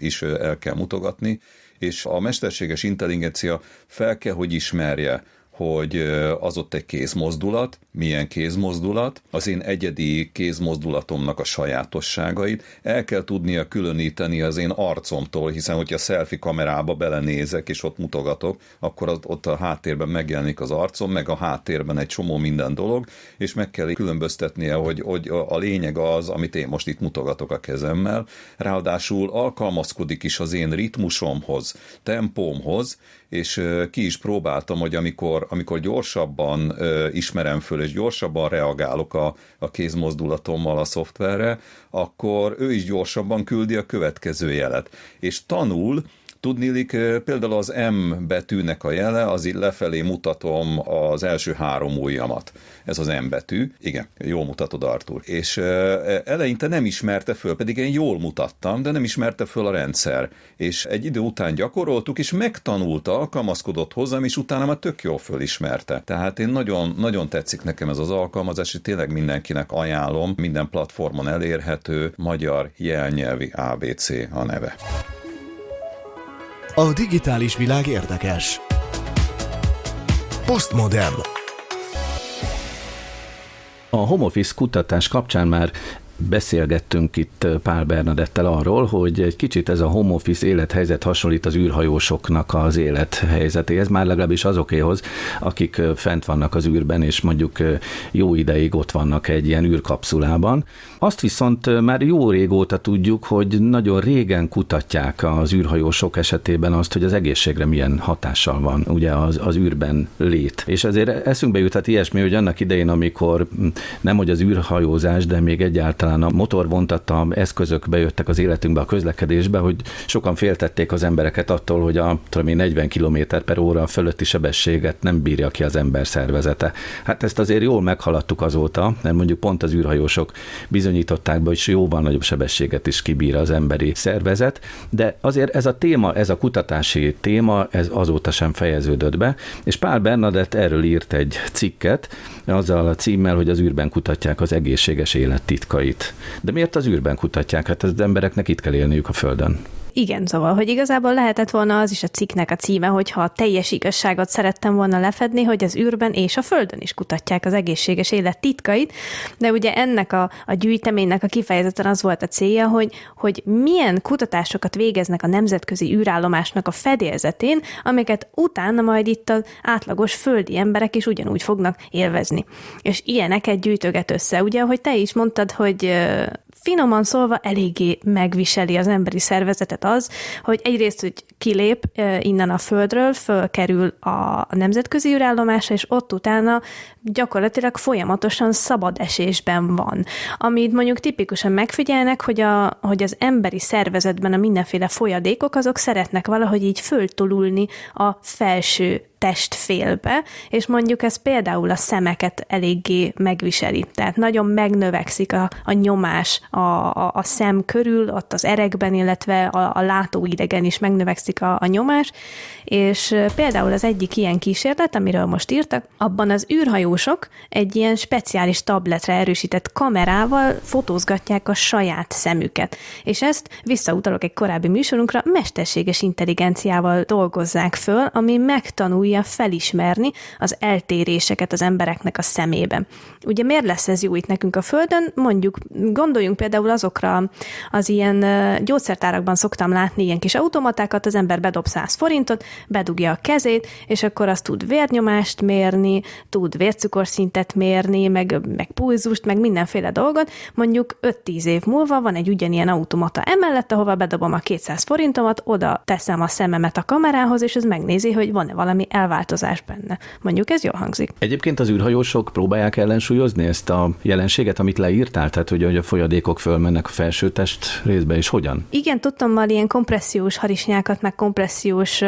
is el kell mutogatni, és a mesterséges intelligencia fel kell, hogy ismerje, hogy az ott egy kézmozdulat, milyen kézmozdulat, az én egyedi kézmozdulatomnak a sajátosságait, el kell tudnia különíteni az én arcomtól, hiszen hogyha selfie kamerába belenézek, és ott mutogatok, akkor ott a háttérben megjelenik az arcom, meg a háttérben egy csomó minden dolog, és meg kell különböztetnie, hogy, hogy a lényeg az, amit én most itt mutogatok a kezemmel, ráadásul alkalmazkodik is az én ritmusomhoz, tempómhoz, és ki is próbáltam, hogy amikor, amikor gyorsabban ismerem föl, és gyorsabban reagálok a, a kézmozdulatommal a szoftverre, akkor ő is gyorsabban küldi a következő jelet. És tanul, Tudnélik, például az M betűnek a jele, az így lefelé mutatom az első három ujjamat. Ez az M betű. Igen, jól mutatod, Artur. És eleinte nem ismerte föl, pedig én jól mutattam, de nem ismerte föl a rendszer. És egy idő után gyakoroltuk, és megtanulta, alkalmazkodott hozzám, és utána már tök jól fölismerte. Tehát én nagyon, nagyon tetszik nekem ez az alkalmazás, és tényleg mindenkinek ajánlom, minden platformon elérhető, magyar jelnyelvi ABC a neve. A digitális világ érdekes. Postmodern. A home office kutatás kapcsán már beszélgettünk itt Pál Bernadettel arról, hogy egy kicsit ez a home office élethelyzet hasonlít az űrhajósoknak az élethelyzetéhez, már legalábbis azokéhoz, akik fent vannak az űrben, és mondjuk jó ideig ott vannak egy ilyen űrkapszulában. Azt viszont már jó régóta tudjuk, hogy nagyon régen kutatják az űrhajósok esetében azt, hogy az egészségre milyen hatással van ugye az, az űrben lét. És azért eszünkbe juthat ilyesmi, hogy annak idején, amikor nem hogy az űrhajózás, de még egyáltalán talán a motorvontatta eszközök bejöttek az életünkbe, a közlekedésbe, hogy sokan féltették az embereket attól, hogy a tudom én, 40 km per óra fölötti sebességet nem bírja ki az ember szervezete. Hát ezt azért jól meghaladtuk azóta, mert mondjuk pont az űrhajósok bizonyították be, hogy jóval nagyobb sebességet is kibír az emberi szervezet, de azért ez a téma, ez a kutatási téma, ez azóta sem fejeződött be, és Pál Bernadett erről írt egy cikket, azzal a címmel, hogy az űrben kutatják az egészséges élet titkait. De miért az űrben kutatják? Hát az embereknek itt kell élniük a Földön. Igen, szóval, hogy igazából lehetett volna az is a cikknek a címe, hogyha a teljes igazságot szerettem volna lefedni, hogy az űrben és a Földön is kutatják az egészséges élet titkait, de ugye ennek a, a gyűjteménynek a kifejezetten az volt a célja, hogy, hogy milyen kutatásokat végeznek a nemzetközi űrállomásnak a fedélzetén, amiket utána majd itt az átlagos földi emberek is ugyanúgy fognak élvezni. És ilyeneket gyűjtöget össze. Ugye, ahogy te is mondtad, hogy finoman szólva eléggé megviseli az emberi szervezetet az, hogy egyrészt, hogy kilép innen a földről, fölkerül a nemzetközi űrállomásra, és ott utána gyakorlatilag folyamatosan szabad esésben van. Amit mondjuk tipikusan megfigyelnek, hogy, a, hogy az emberi szervezetben a mindenféle folyadékok, azok szeretnek valahogy így föltolulni a felső testfélbe, és mondjuk ez például a szemeket eléggé megviseli. Tehát nagyon megnövekszik a, a nyomás a, a, a szem körül, ott az erekben, illetve a, a látóidegen is megnövekszik a, a nyomás, és például az egyik ilyen kísérlet, amiről most írtak, abban az űrhajósok egy ilyen speciális tabletre erősített kamerával fotózgatják a saját szemüket. És ezt visszautalok egy korábbi műsorunkra, mesterséges intelligenciával dolgozzák föl, ami megtanulja felismerni az eltéréseket az embereknek a szemében. Ugye miért lesz ez jó itt nekünk a Földön? Mondjuk gondoljunk például azokra az ilyen gyógyszertárakban szoktam látni ilyen kis automatákat, az ember bedob 100 forintot, bedugja a kezét, és akkor az tud vérnyomást mérni, tud vércukorszintet mérni, meg, meg pulzust, meg mindenféle dolgot. Mondjuk 5-10 év múlva van egy ugyanilyen automata emellett, ahova bedobom a 200 forintomat, oda teszem a szememet a kamerához, és ez megnézi, hogy van-e valami elváltozás benne. Mondjuk ez jól hangzik. Egyébként az űrhajósok próbálják ellensúlyozni ezt a jelenséget, amit leírtál, tehát hogy, a folyadékok fölmennek a felső test részbe, és hogyan? Igen, tudtam már ilyen kompressziós harisnyákat, meg kompressziós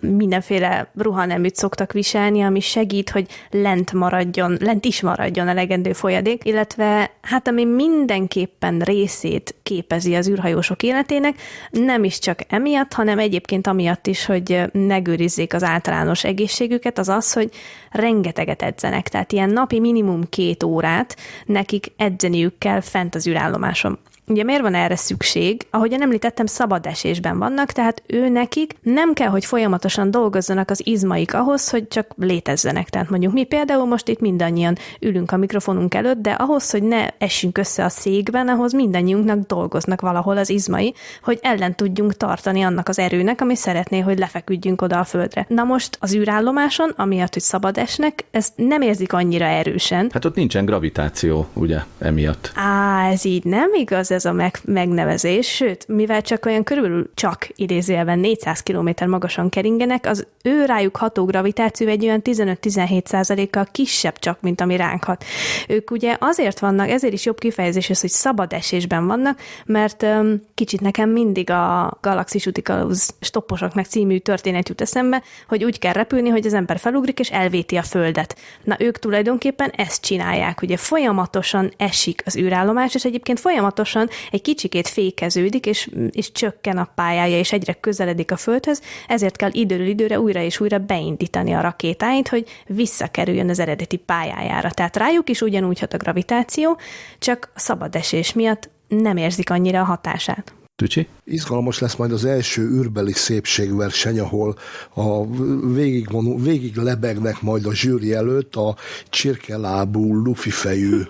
mindenféle ruhaneműt szoktak viselni, ami segít, hogy lent maradjon, lent is maradjon a legendő folyadék, illetve hát ami mindenképpen részét képezi az űrhajósok életének, nem is csak emiatt, hanem egyébként amiatt is, hogy megőrizzék az általános egészségüket, az az, hogy rengeteget edzenek, tehát ilyen napi minimum két órát nekik edzeniük kell fent az űrállomáson. Ugye miért van erre szükség? Ahogyan említettem, szabad esésben vannak, tehát ő nekik nem kell, hogy folyamatosan dolgozzanak az izmaik ahhoz, hogy csak létezzenek. Tehát mondjuk mi például most itt mindannyian ülünk a mikrofonunk előtt, de ahhoz, hogy ne essünk össze a székben, ahhoz mindannyiunknak dolgoznak valahol az izmai, hogy ellen tudjunk tartani annak az erőnek, ami szeretné, hogy lefeküdjünk oda a földre. Na most az űrállomáson, amiatt, hogy szabad esnek, ezt nem érzik annyira erősen. Hát ott nincsen gravitáció, ugye, emiatt. Á, ez így nem igaz, ez a meg, megnevezés, sőt, mivel csak olyan körülbelül csak idézőjelben 400 km magasan keringenek, az ő rájuk ható gravitáció egy olyan 15-17 kal kisebb csak, mint ami ránk hat. Ők ugye azért vannak, ezért is jobb kifejezés ez, hogy szabad esésben vannak, mert um, kicsit nekem mindig a Galaxis Uticalus stopposoknak című történet jut eszembe, hogy úgy kell repülni, hogy az ember felugrik és elvéti a földet. Na ők tulajdonképpen ezt csinálják, ugye folyamatosan esik az űrállomás, és egyébként folyamatosan egy kicsikét fékeződik, és, és csökken a pályája, és egyre közeledik a Földhöz, ezért kell időről időre újra és újra beindítani a rakétáit, hogy visszakerüljön az eredeti pályájára. Tehát rájuk is ugyanúgy hat a gravitáció, csak a szabad esés miatt nem érzik annyira a hatását. Tücsi? Izgalmas lesz majd az első űrbeli szépségverseny, ahol a végig, végig lebegnek majd a zsűri előtt a csirkelábú, lufi fejű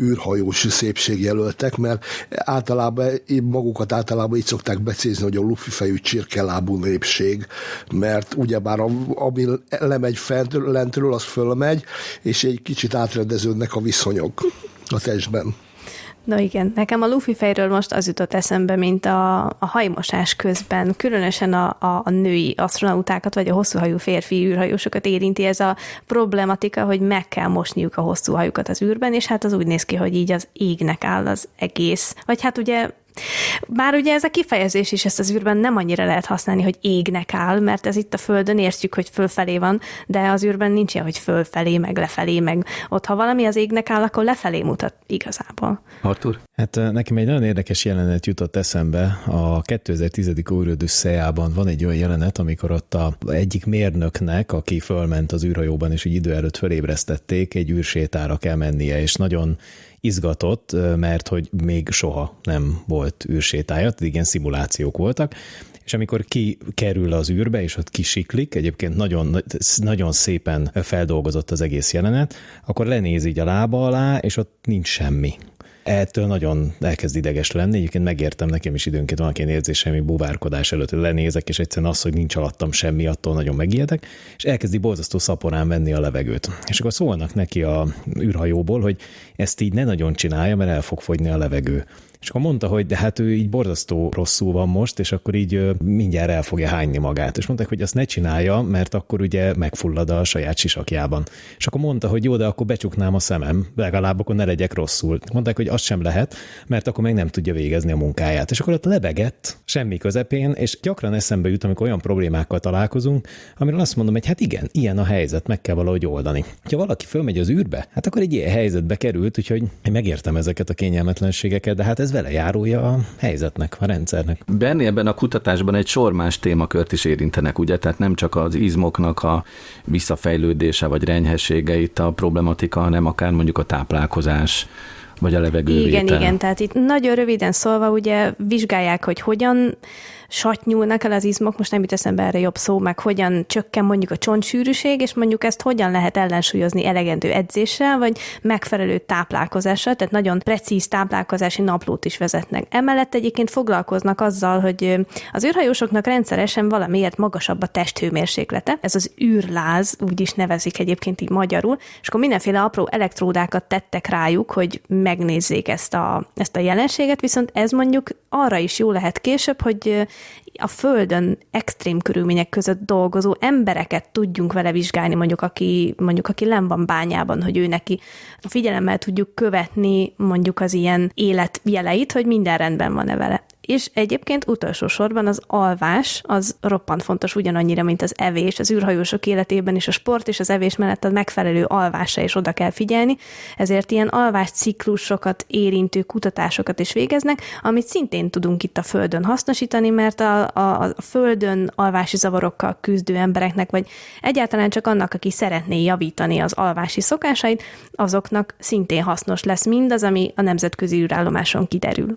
űrhajós szépségjelöltek, mert általában magukat általában így szokták becézni, hogy a lufi fejű csirkelábú népség, mert ugyebár a, ami lemegy fent, lentről, az fölmegy, és egy kicsit átrendeződnek a viszonyok a testben. No igen, nekem a lufi fejről most az jutott eszembe, mint a, a hajmosás közben, különösen a, a, a női astronautákat, vagy a hosszúhajú férfi űrhajósokat érinti ez a problematika, hogy meg kell mosniuk a hosszú hajukat az űrben, és hát az úgy néz ki, hogy így az égnek áll az egész. Vagy hát ugye bár ugye ez a kifejezés is ezt az űrben nem annyira lehet használni, hogy égnek áll, mert ez itt a Földön értjük, hogy fölfelé van, de az űrben nincs ilyen, hogy fölfelé, meg lefelé, meg ott, ha valami az égnek áll, akkor lefelé mutat igazából. Artur? Hát nekem egy nagyon érdekes jelenet jutott eszembe. A 2010. űrödüsszejában van egy olyan jelenet, amikor ott a egyik mérnöknek, aki fölment az űrhajóban, és úgy idő előtt fölébresztették, egy űrsétára kell mennie, és nagyon izgatott, mert hogy még soha nem volt űrsétája, tehát igen, szimulációk voltak, és amikor ki kerül az űrbe, és ott kisiklik, egyébként nagyon, nagyon szépen feldolgozott az egész jelenet, akkor lenéz így a lába alá, és ott nincs semmi ettől nagyon elkezd ideges lenni. Egyébként megértem, nekem is időnként van ilyen érzésem, hogy buvárkodás előtt lenézek, és egyszerűen az, hogy nincs alattam semmi, attól nagyon megijedek, és elkezdi borzasztó szaporán venni a levegőt. És akkor szólnak neki a űrhajóból, hogy ezt így ne nagyon csinálja, mert el fog fogyni a levegő. És akkor mondta, hogy de hát ő így borzasztó rosszul van most, és akkor így mindjárt el fogja hányni magát. És mondták, hogy azt ne csinálja, mert akkor ugye megfullad a saját sisakjában. És akkor mondta, hogy jó, de akkor becsuknám a szemem, legalább akkor ne legyek rosszul. Mondták, hogy azt sem lehet, mert akkor meg nem tudja végezni a munkáját. És akkor ott lebegett, semmi közepén, és gyakran eszembe jut, amikor olyan problémákkal találkozunk, amiről azt mondom, hogy hát igen, ilyen a helyzet, meg kell valahogy oldani. Ha valaki fölmegy az űrbe, hát akkor egy ilyen helyzetbe került, úgyhogy én megértem ezeket a kényelmetlenségeket, de hát ez vele járója a helyzetnek, a rendszernek. Benni ebben a kutatásban egy sor más témakört is érintenek, ugye? Tehát nem csak az izmoknak a visszafejlődése vagy renyhessége itt a problematika, hanem akár mondjuk a táplálkozás, vagy a levegővétel. Igen, igen, tehát itt nagyon röviden szólva ugye vizsgálják, hogy hogyan satnyulnak el az izmok, most nem jut eszembe erre jobb szó, meg hogyan csökken mondjuk a csontsűrűség, és mondjuk ezt hogyan lehet ellensúlyozni elegendő edzéssel, vagy megfelelő táplálkozással, tehát nagyon precíz táplálkozási naplót is vezetnek. Emellett egyébként foglalkoznak azzal, hogy az űrhajósoknak rendszeresen valamiért magasabb a testhőmérséklete, ez az űrláz, úgy is nevezik egyébként így magyarul, és akkor mindenféle apró elektródákat tettek rájuk, hogy megnézzék ezt a, ezt a jelenséget, viszont ez mondjuk arra is jó lehet később, hogy a Földön extrém körülmények között dolgozó embereket tudjunk vele vizsgálni, mondjuk aki, mondjuk aki len van bányában, hogy ő neki figyelemmel tudjuk követni mondjuk az ilyen életjeleit, hogy minden rendben van-e vele. És egyébként utolsó sorban az alvás az roppant fontos ugyanannyira, mint az evés. Az űrhajósok életében is a sport és az evés mellett a megfelelő alvásra is oda kell figyelni, ezért ilyen alvás ciklusokat érintő kutatásokat is végeznek, amit szintén tudunk itt a Földön hasznosítani, mert a, a, a Földön alvási zavarokkal küzdő embereknek, vagy egyáltalán csak annak, aki szeretné javítani az alvási szokásait, azoknak szintén hasznos lesz mindaz, ami a nemzetközi űrállomáson kiderül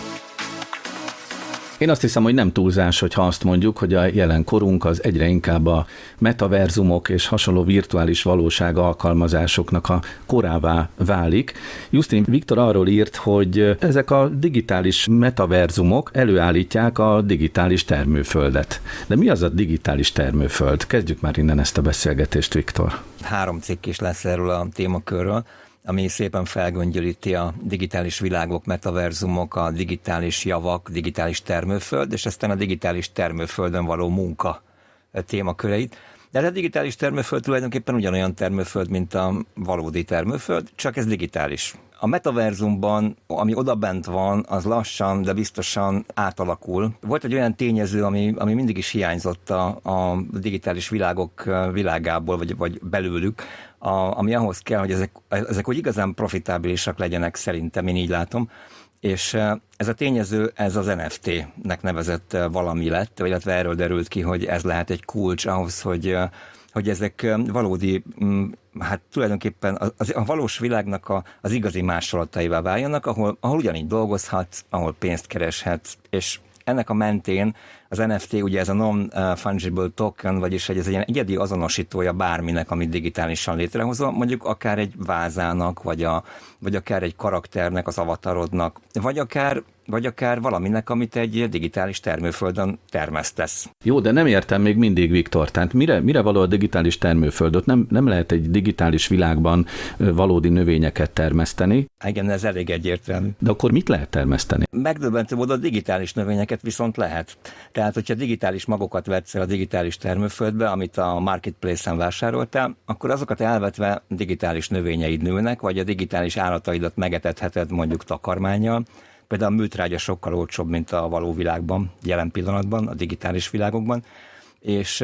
Én azt hiszem, hogy nem túlzás, hogyha azt mondjuk, hogy a jelen korunk az egyre inkább a metaverzumok és hasonló virtuális valóság alkalmazásoknak a korává válik. Justin Viktor arról írt, hogy ezek a digitális metaverzumok előállítják a digitális termőföldet. De mi az a digitális termőföld? Kezdjük már innen ezt a beszélgetést, Viktor. Három cikk is lesz erről a témakörről ami szépen felgöngyölíti a digitális világok, metaverzumok, a digitális javak, digitális termőföld, és aztán a digitális termőföldön való munka témaköreit. De hát a digitális termőföld tulajdonképpen ugyanolyan termőföld, mint a valódi termőföld, csak ez digitális. A metaverzumban, ami odabent van, az lassan, de biztosan átalakul. Volt egy olyan tényező, ami, ami mindig is hiányzott a, a digitális világok világából, vagy, vagy belőlük, a, ami ahhoz kell, hogy ezek, ezek úgy igazán profitábilisak legyenek szerintem, én így látom, és ez a tényező, ez az NFT-nek nevezett valami lett, illetve erről derült ki, hogy ez lehet egy kulcs ahhoz, hogy hogy ezek valódi, hát tulajdonképpen az, a valós világnak a, az igazi másolataival váljanak, ahol, ahol ugyanígy dolgozhatsz, ahol pénzt kereshetsz, és ennek a mentén az NFT ugye ez a non-fungible token, vagyis hogy ez egy egyedi azonosítója bárminek, amit digitálisan létrehozol, mondjuk akár egy vázának, vagy, a, vagy akár egy karakternek, az avatarodnak, vagy akár vagy akár valaminek, amit egy digitális termőföldön termesztesz. Jó, de nem értem még mindig, Viktor. Tehát mire, mire való a digitális termőföldöt? Nem, nem lehet egy digitális világban valódi növényeket termeszteni. Igen, ez elég egyértelmű. De akkor mit lehet termeszteni? Megdöbbentő módon a digitális növényeket viszont lehet. Tehát, hogyha digitális magokat vetsz el a digitális termőföldbe, amit a marketplace-en vásároltál, akkor azokat elvetve digitális növényeid nőnek, vagy a digitális állataidat megetetheted mondjuk takarmányjal, Például a műtrágya sokkal olcsóbb, mint a való világban, jelen pillanatban, a digitális világokban, és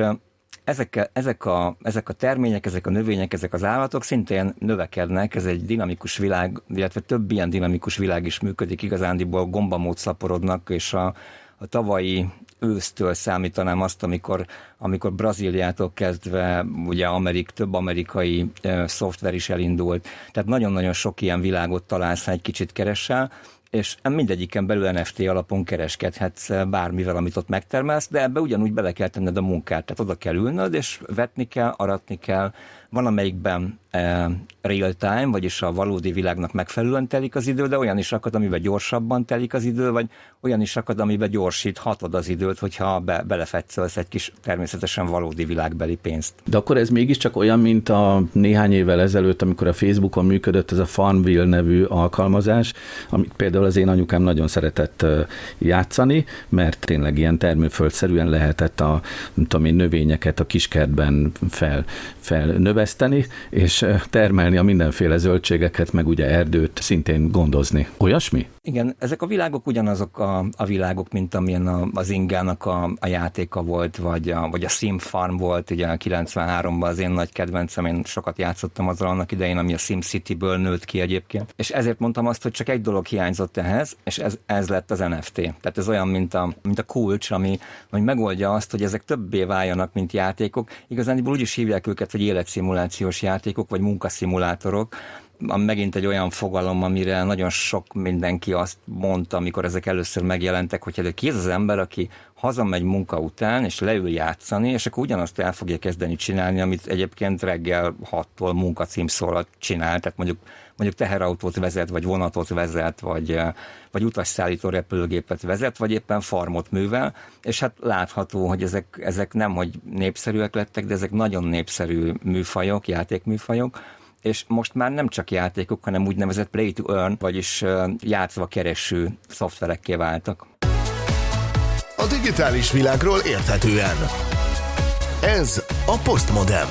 ezek, ezek, a, ezek a termények, ezek a növények, ezek az állatok szintén növekednek, ez egy dinamikus világ, illetve több ilyen dinamikus világ is működik, igazándiból gombamód szaporodnak, és a, a tavalyi ősztől számítanám azt, amikor, amikor Brazíliától kezdve ugye Amerik, több amerikai e, szoftver is elindult. Tehát nagyon-nagyon sok ilyen világot találsz, ha egy kicsit keresel, és mindegyiken belül NFT alapon kereskedhetsz bármivel, amit ott megtermelsz, de ebbe ugyanúgy bele kell tenned a munkát. Tehát oda kell ülnöd, és vetni kell, aratni kell, van amelyikben e, real time, vagyis a valódi világnak megfelelően telik az idő, de olyan is akad, amiben gyorsabban telik az idő, vagy olyan is akad, amiben gyorsíthatod az időt, hogyha be, belefetszölsz egy kis természetesen valódi világbeli pénzt. De akkor ez mégiscsak olyan, mint a néhány évvel ezelőtt, amikor a Facebookon működött ez a Farmville nevű alkalmazás, amit például az én anyukám nagyon szeretett játszani, mert tényleg ilyen termőföldszerűen lehetett a tudom én, növényeket a kiskertben fel, felnöveszteni, és termelni a mindenféle zöldségeket, meg ugye erdőt szintén gondozni. Olyasmi? Igen, ezek a világok ugyanazok a, a világok, mint amilyen a, az Ingának a, a játéka volt, vagy a, vagy a Sim Farm volt, ugye a 93-ban az én nagy kedvencem, én sokat játszottam azzal annak idején, ami a Sim City-ből nőtt ki egyébként. És ezért mondtam azt, hogy csak egy dolog hiányzott ehhez, és ez, ez lett az NFT. Tehát ez olyan, mint a, mint a kulcs, ami, ami megoldja azt, hogy ezek többé váljanak, mint játékok. Igazán úgy is hívják őket, hogy életszimulációs játékok, vagy munkaszimulátorok, megint egy olyan fogalom, amire nagyon sok mindenki azt mondta, amikor ezek először megjelentek, hogy hát ki ez az ember, aki hazamegy munka után, és leül játszani, és akkor ugyanazt el fogja kezdeni csinálni, amit egyébként reggel 6-tól munkacímszólat csinál, tehát mondjuk, mondjuk teherautót vezet, vagy vonatot vezet, vagy, vagy utasszállító repülőgépet vezet, vagy éppen farmot művel, és hát látható, hogy ezek, ezek nem, hogy népszerűek lettek, de ezek nagyon népszerű műfajok, játékműfajok, és most már nem csak játékok, hanem úgynevezett play to earn, vagyis játszva kereső szoftverekké váltak. A digitális világról érthetően. Ez a Postmodem.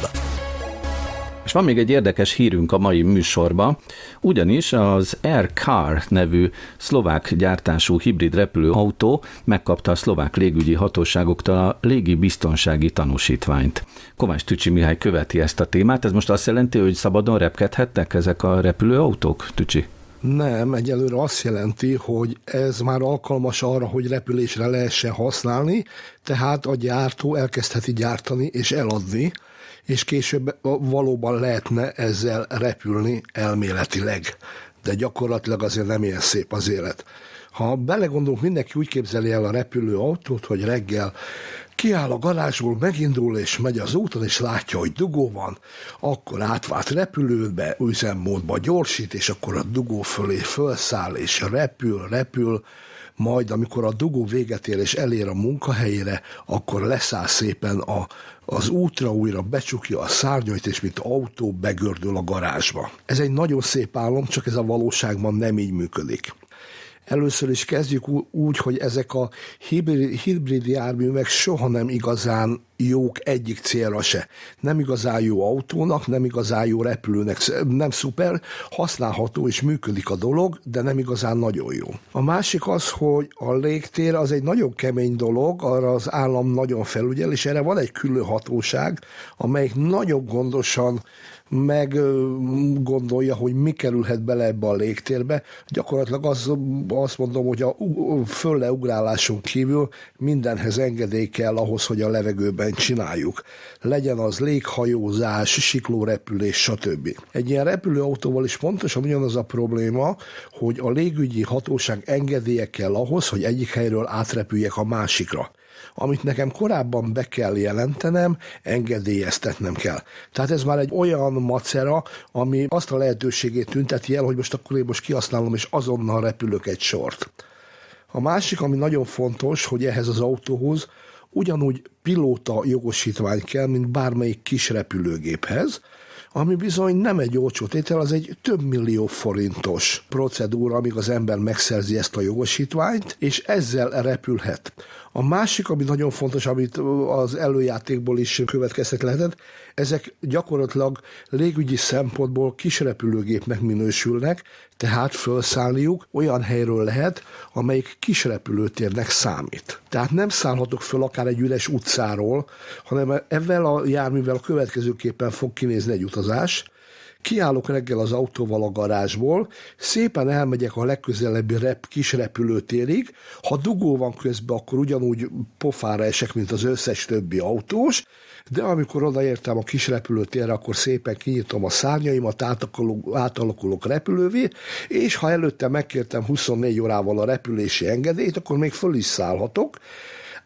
És van még egy érdekes hírünk a mai műsorban, ugyanis az Air Car nevű szlovák gyártású hibrid repülőautó megkapta a szlovák légügyi hatóságoktól a légi biztonsági tanúsítványt. Kovács Tücsi Mihály követi ezt a témát, ez most azt jelenti, hogy szabadon repkedhetnek ezek a repülőautók, Tücsi? Nem, egyelőre azt jelenti, hogy ez már alkalmas arra, hogy repülésre lehessen használni, tehát a gyártó elkezdheti gyártani és eladni, és később valóban lehetne ezzel repülni elméletileg. De gyakorlatilag azért nem ilyen szép az élet. Ha belegondolunk, mindenki úgy képzeli el a repülőautót, hogy reggel kiáll a garázsból, megindul és megy az úton, és látja, hogy dugó van, akkor átvált repülőbe, üzemmódba gyorsít, és akkor a dugó fölé felszáll, és repül, repül, majd amikor a dugó véget ér és elér a munkahelyére, akkor leszáll szépen a, az útra újra becsukja a szárnyait, és mint autó begördül a garázsba. Ez egy nagyon szép álom, csak ez a valóságban nem így működik. Először is kezdjük úgy, hogy ezek a hibrid, hibrid járművek soha nem igazán jók egyik célra se. Nem igazán jó autónak, nem igazán jó repülőnek, nem szuper, használható és működik a dolog, de nem igazán nagyon jó. A másik az, hogy a légtér az egy nagyon kemény dolog, arra az állam nagyon felügyel, és erre van egy külön hatóság, amelyik nagyon gondosan meg gondolja, hogy mi kerülhet bele ebbe a légtérbe. Gyakorlatilag az, azt mondom, hogy a fölleugráláson kívül mindenhez engedély kell ahhoz, hogy a levegőben csináljuk. Legyen az léghajózás, siklórepülés, stb. Egy ilyen repülőautóval is pontosan ugyanaz a probléma, hogy a légügyi hatóság engedélye kell ahhoz, hogy egyik helyről átrepüljek a másikra amit nekem korábban be kell jelentenem, engedélyeztetnem kell. Tehát ez már egy olyan macera, ami azt a lehetőségét tünteti el, hogy most akkor én most kihasználom, és azonnal repülök egy sort. A másik, ami nagyon fontos, hogy ehhez az autóhoz ugyanúgy pilóta jogosítvány kell, mint bármelyik kis repülőgéphez, ami bizony nem egy olcsó tétel, az egy több millió forintos procedúra, amíg az ember megszerzi ezt a jogosítványt, és ezzel repülhet. A másik, ami nagyon fontos, amit az előjátékból is következtek lehetett, ezek gyakorlatilag légügyi szempontból kis repülőgépnek minősülnek, tehát felszállniuk olyan helyről lehet, amelyik kis repülőtérnek számít. Tehát nem szállhatok föl akár egy üres utcáról, hanem ezzel a járművel következőképpen fog kinézni egy utazás, Kiállok reggel az autóval a garázsból, szépen elmegyek a legközelebbi rep, kis repülőtérig, ha dugó van közben, akkor ugyanúgy pofára esek, mint az összes többi autós, de amikor odaértem a kis repülőtérre, akkor szépen kinyitom a szárnyaimat, átalakulok, átalakulok repülővé, és ha előtte megkértem 24 órával a repülési engedélyt, akkor még föl is szállhatok,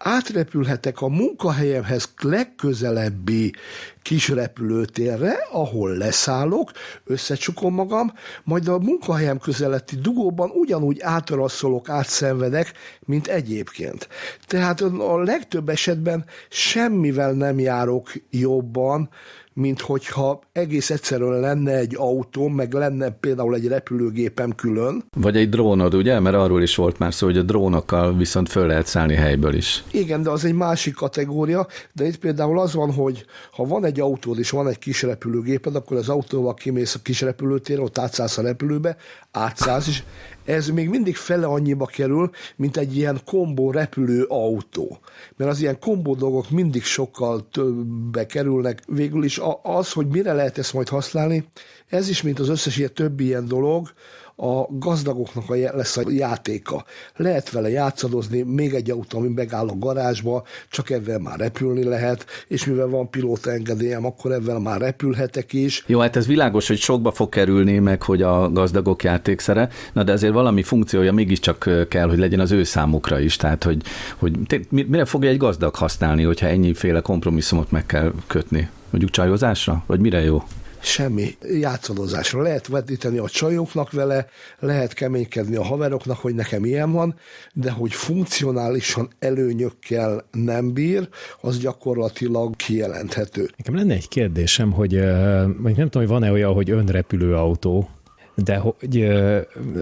átrepülhetek a munkahelyemhez legközelebbi kis repülőtérre, ahol leszállok, összecsukom magam, majd a munkahelyem közeletti dugóban ugyanúgy átrasszolok, átszenvedek, mint egyébként. Tehát a legtöbb esetben semmivel nem járok jobban, mint hogyha egész egyszerűen lenne egy autó, meg lenne például egy repülőgépem külön. Vagy egy drónod, ugye? Mert arról is volt már szó, hogy a drónokkal viszont föl lehet szállni helyből is. Igen, de az egy másik kategória, de itt például az van, hogy ha van egy autód és van egy kis repülőgéped, akkor az autóval kimész a kis repülőtérre, ott átszállsz a repülőbe, átszállsz, és ez még mindig fele annyiba kerül, mint egy ilyen kombó repülő autó. Mert az ilyen kombó dolgok mindig sokkal többbe kerülnek. Végül is az, hogy mire lehet ezt majd használni, ez is, mint az összes ilyen többi ilyen dolog, a gazdagoknak a, lesz a játéka. Lehet vele játszadozni, még egy autó, ami megáll a garázsba, csak ebben már repülni lehet, és mivel van pilóta engedélyem, akkor ebben már repülhetek is. Jó, hát ez világos, hogy sokba fog kerülni meg, hogy a gazdagok játékszere, na de ezért valami funkciója mégiscsak kell, hogy legyen az ő számukra is, tehát hogy, hogy mire fogja egy gazdag használni, hogyha ennyiféle kompromisszumot meg kell kötni? Mondjuk csajozásra? Vagy mire jó? Semmi játszadozásra. Lehet vetíteni a csajoknak vele, lehet keménykedni a haveroknak, hogy nekem ilyen van, de hogy funkcionálisan előnyökkel nem bír, az gyakorlatilag kijelenthető. Nekem lenne egy kérdésem, hogy nem tudom, hogy van-e olyan, hogy önrepülő autó, de hogy,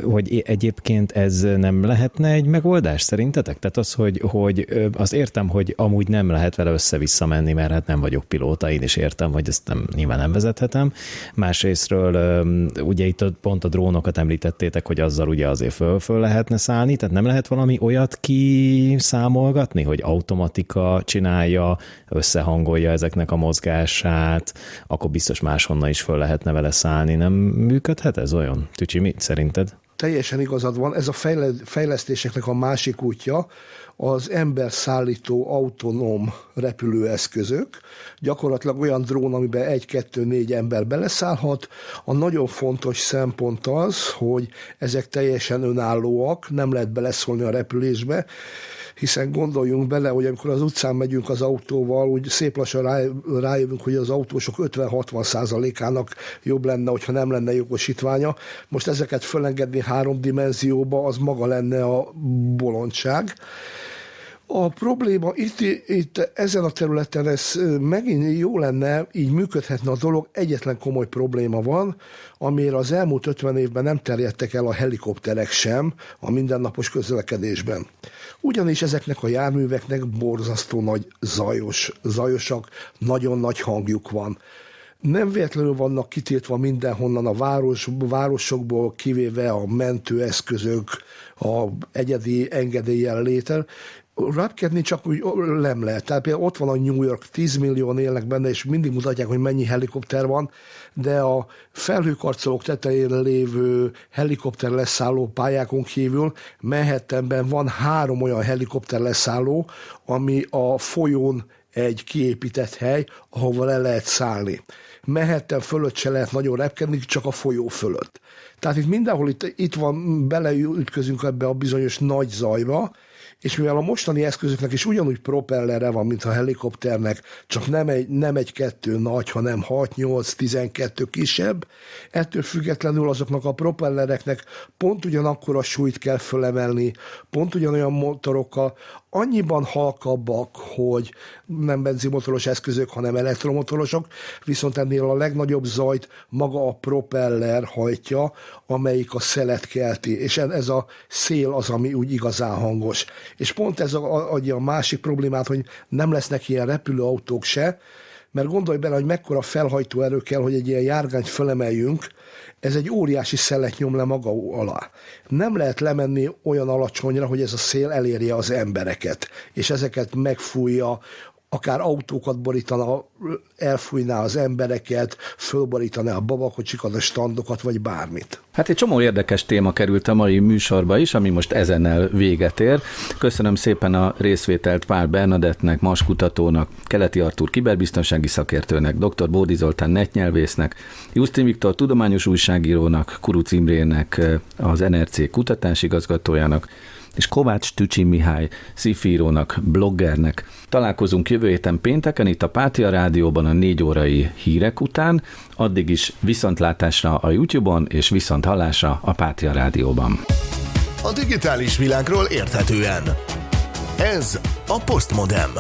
hogy egyébként ez nem lehetne egy megoldás szerintetek? Tehát az, hogy, hogy az értem, hogy amúgy nem lehet vele össze-vissza menni, mert hát nem vagyok pilóta, én is értem, hogy ezt nem, nyilván nem vezethetem. Másrésztről ugye itt pont a drónokat említettétek, hogy azzal ugye azért föl, föl lehetne szállni, tehát nem lehet valami olyat kiszámolgatni, hogy automatika csinálja, összehangolja ezeknek a mozgását, akkor biztos máshonnan is föl lehetne vele szállni. Nem működhet ez olyan? Vajon? Tücsi, mit szerinted? Teljesen igazad van. Ez a fejlesztéseknek a másik útja, az ember szállító autonóm repülőeszközök, gyakorlatilag olyan drón, amiben egy, kettő, négy ember beleszállhat. A nagyon fontos szempont az, hogy ezek teljesen önállóak, nem lehet beleszólni a repülésbe, hiszen gondoljunk bele, hogy amikor az utcán megyünk az autóval, úgy szép lassan rá, rájövünk, hogy az autósok 50-60 százalékának jobb lenne, hogyha nem lenne jogosítványa. Most ezeket fölengedni három dimenzióba, az maga lenne a bolondság. A probléma itt, itt ezen a területen ez megint jó lenne, így működhetne a dolog, egyetlen komoly probléma van, amire az elmúlt 50 évben nem terjedtek el a helikopterek sem a mindennapos közlekedésben. Ugyanis ezeknek a járműveknek borzasztó nagy zajos, zajosak, nagyon nagy hangjuk van. Nem véletlenül vannak kitiltva mindenhonnan a város, városokból, kivéve a mentőeszközök, a egyedi engedéllyel létel, repkedni csak úgy nem lehet. Tehát például ott van a New York, 10 millió élnek benne, és mindig mutatják, hogy mennyi helikopter van, de a felhőkarcolók tetején lévő helikopter leszálló pályákon kívül Manhattanben van három olyan helikopter leszálló, ami a folyón egy kiépített hely, ahova le lehet szállni. Manhattan fölött se lehet nagyon repkedni, csak a folyó fölött. Tehát itt mindenhol itt, itt van, beleütközünk ebbe a bizonyos nagy zajba, és mivel a mostani eszközöknek is ugyanúgy propellere van, mint a helikopternek, csak nem egy, nem egy kettő nagy, hanem 6-8-12 kisebb, ettől függetlenül azoknak a propellereknek pont ugyanakkor a súlyt kell fölemelni, pont ugyanolyan motorokkal, annyiban halkabbak, hogy nem benzimotoros eszközök, hanem elektromotorosok, viszont ennél a legnagyobb zajt maga a propeller hajtja, amelyik a szelet kelti, és ez a szél az, ami úgy igazán hangos. És pont ez adja a másik problémát, hogy nem lesznek ilyen repülőautók se, mert gondolj bele, hogy mekkora felhajtó erő kell, hogy egy ilyen járgányt fölemeljünk, ez egy óriási szelet nyom le maga alá. Nem lehet lemenni olyan alacsonyra, hogy ez a szél elérje az embereket, és ezeket megfújja, akár autókat borítana, elfújná az embereket, fölborítaná a babakocsikat, a standokat, vagy bármit. Hát egy csomó érdekes téma került a mai műsorba is, ami most ezennel véget ér. Köszönöm szépen a részvételt Pál Bernadettnek, Mas kutatónak, Keleti Artúr kiberbiztonsági szakértőnek, dr. Bódi Zoltán netnyelvésznek, Justin Viktor tudományos újságírónak, Kuruc Imrének, az NRC kutatásigazgatójának, és Kovács Tücsi Mihály, szifírónak, bloggernek. Találkozunk jövő héten pénteken itt a Pátia Rádióban a négy órai hírek után, addig is viszontlátásra a YouTube-on és viszont hallásra a Pátia Rádióban. A digitális világról érthetően. Ez a Postmodem.